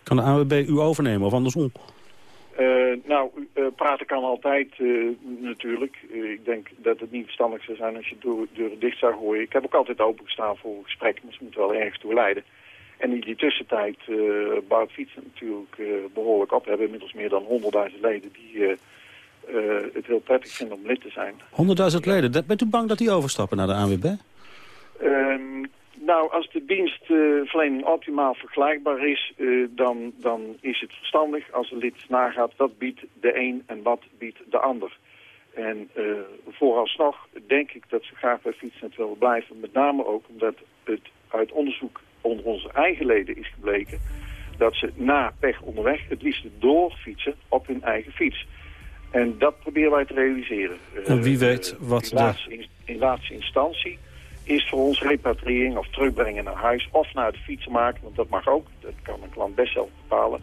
Kan de ANWB u overnemen of andersom? Uh, nou, uh, praten kan altijd uh, natuurlijk. ik denk dat het niet verstandig zou zijn als je deuren, deuren dicht zou gooien. Ik heb ook altijd opengestaan voor gesprekken, maar ze moeten wel ergens toe leiden. En in die tussentijd bouwt fietsen natuurlijk behoorlijk op. We hebben inmiddels meer dan 100.000 leden die het heel prettig vinden om lid te zijn. 100.000 leden? Bent u bang dat die overstappen naar de ANWB? Um, nou, als de dienstverlening uh, optimaal vergelijkbaar is, uh, dan, dan is het verstandig als de lid nagaat wat biedt de een en wat biedt de ander. En uh, vooralsnog denk ik dat ze graag bij Fietsnet willen blijven. Met name ook omdat het uit onderzoek onder onze eigen leden is gebleken... dat ze na pech onderweg het liefst doorfietsen op hun eigen fiets. En dat proberen wij te realiseren. En wie weet wat in laatste, in, in laatste instantie is voor ons repatriëring of terugbrengen naar huis... of naar de fietsen maken, want dat mag ook. Dat kan een klant best zelf bepalen.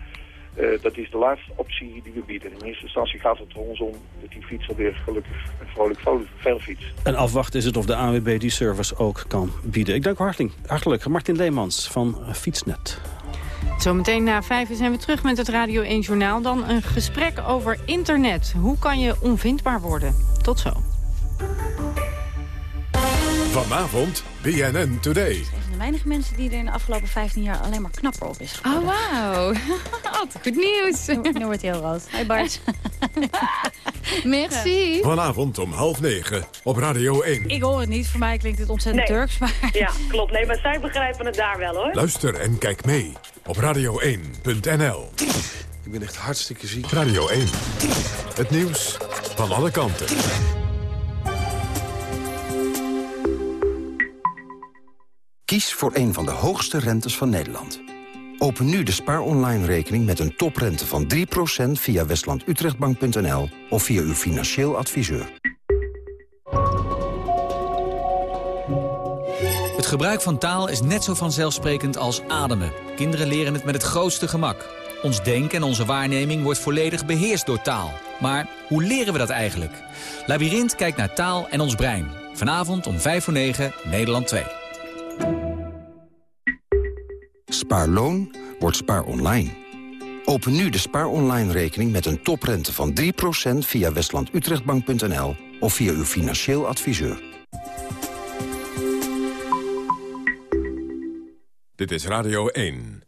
Uh, dat is de laatste optie die we bieden. In eerste instantie gaat het er ons om dat die fietser weer gelukkig en vrolijk verder fiets. En afwachten is het of de ANWB die service ook kan bieden. Ik dank hartelijk, hartelijk Martin Leemans van Fietsnet. Zometeen na vijf zijn we terug met het Radio 1 Journaal. Dan een gesprek over internet. Hoe kan je onvindbaar worden? Tot zo. Vanavond BNN Today. Een van de weinige mensen die er in de afgelopen 15 jaar alleen maar knapper op is geworden. Oh, wauw. Altijd goed nieuws. Nu, wordt hij heel rood. Hoi Bart. Merci. Vanavond om half negen op Radio 1. Ik hoor het niet. Voor mij klinkt het ontzettend nee. Turks. Maar... Ja, klopt. Nee, maar zij begrijpen het daar wel, hoor. Luister en kijk mee op radio1.nl. Ik ben echt hartstikke ziek. Radio 1. Het nieuws van alle kanten. Kies voor een van de hoogste rentes van Nederland. Open nu de Spaar Online rekening met een toprente van 3% via westlandutrechtbank.nl of via uw financieel adviseur. Het gebruik van taal is net zo vanzelfsprekend als ademen. Kinderen leren het met het grootste gemak. Ons denken en onze waarneming wordt volledig beheerst door taal. Maar hoe leren we dat eigenlijk? Labyrinth kijkt naar taal en ons brein. Vanavond om 5 voor 9, Nederland 2. Spaarloon wordt spaar online. Open nu de spaar online rekening met een toprente van 3% via westlandutrechtbank.nl of via uw financieel adviseur. Dit is Radio 1.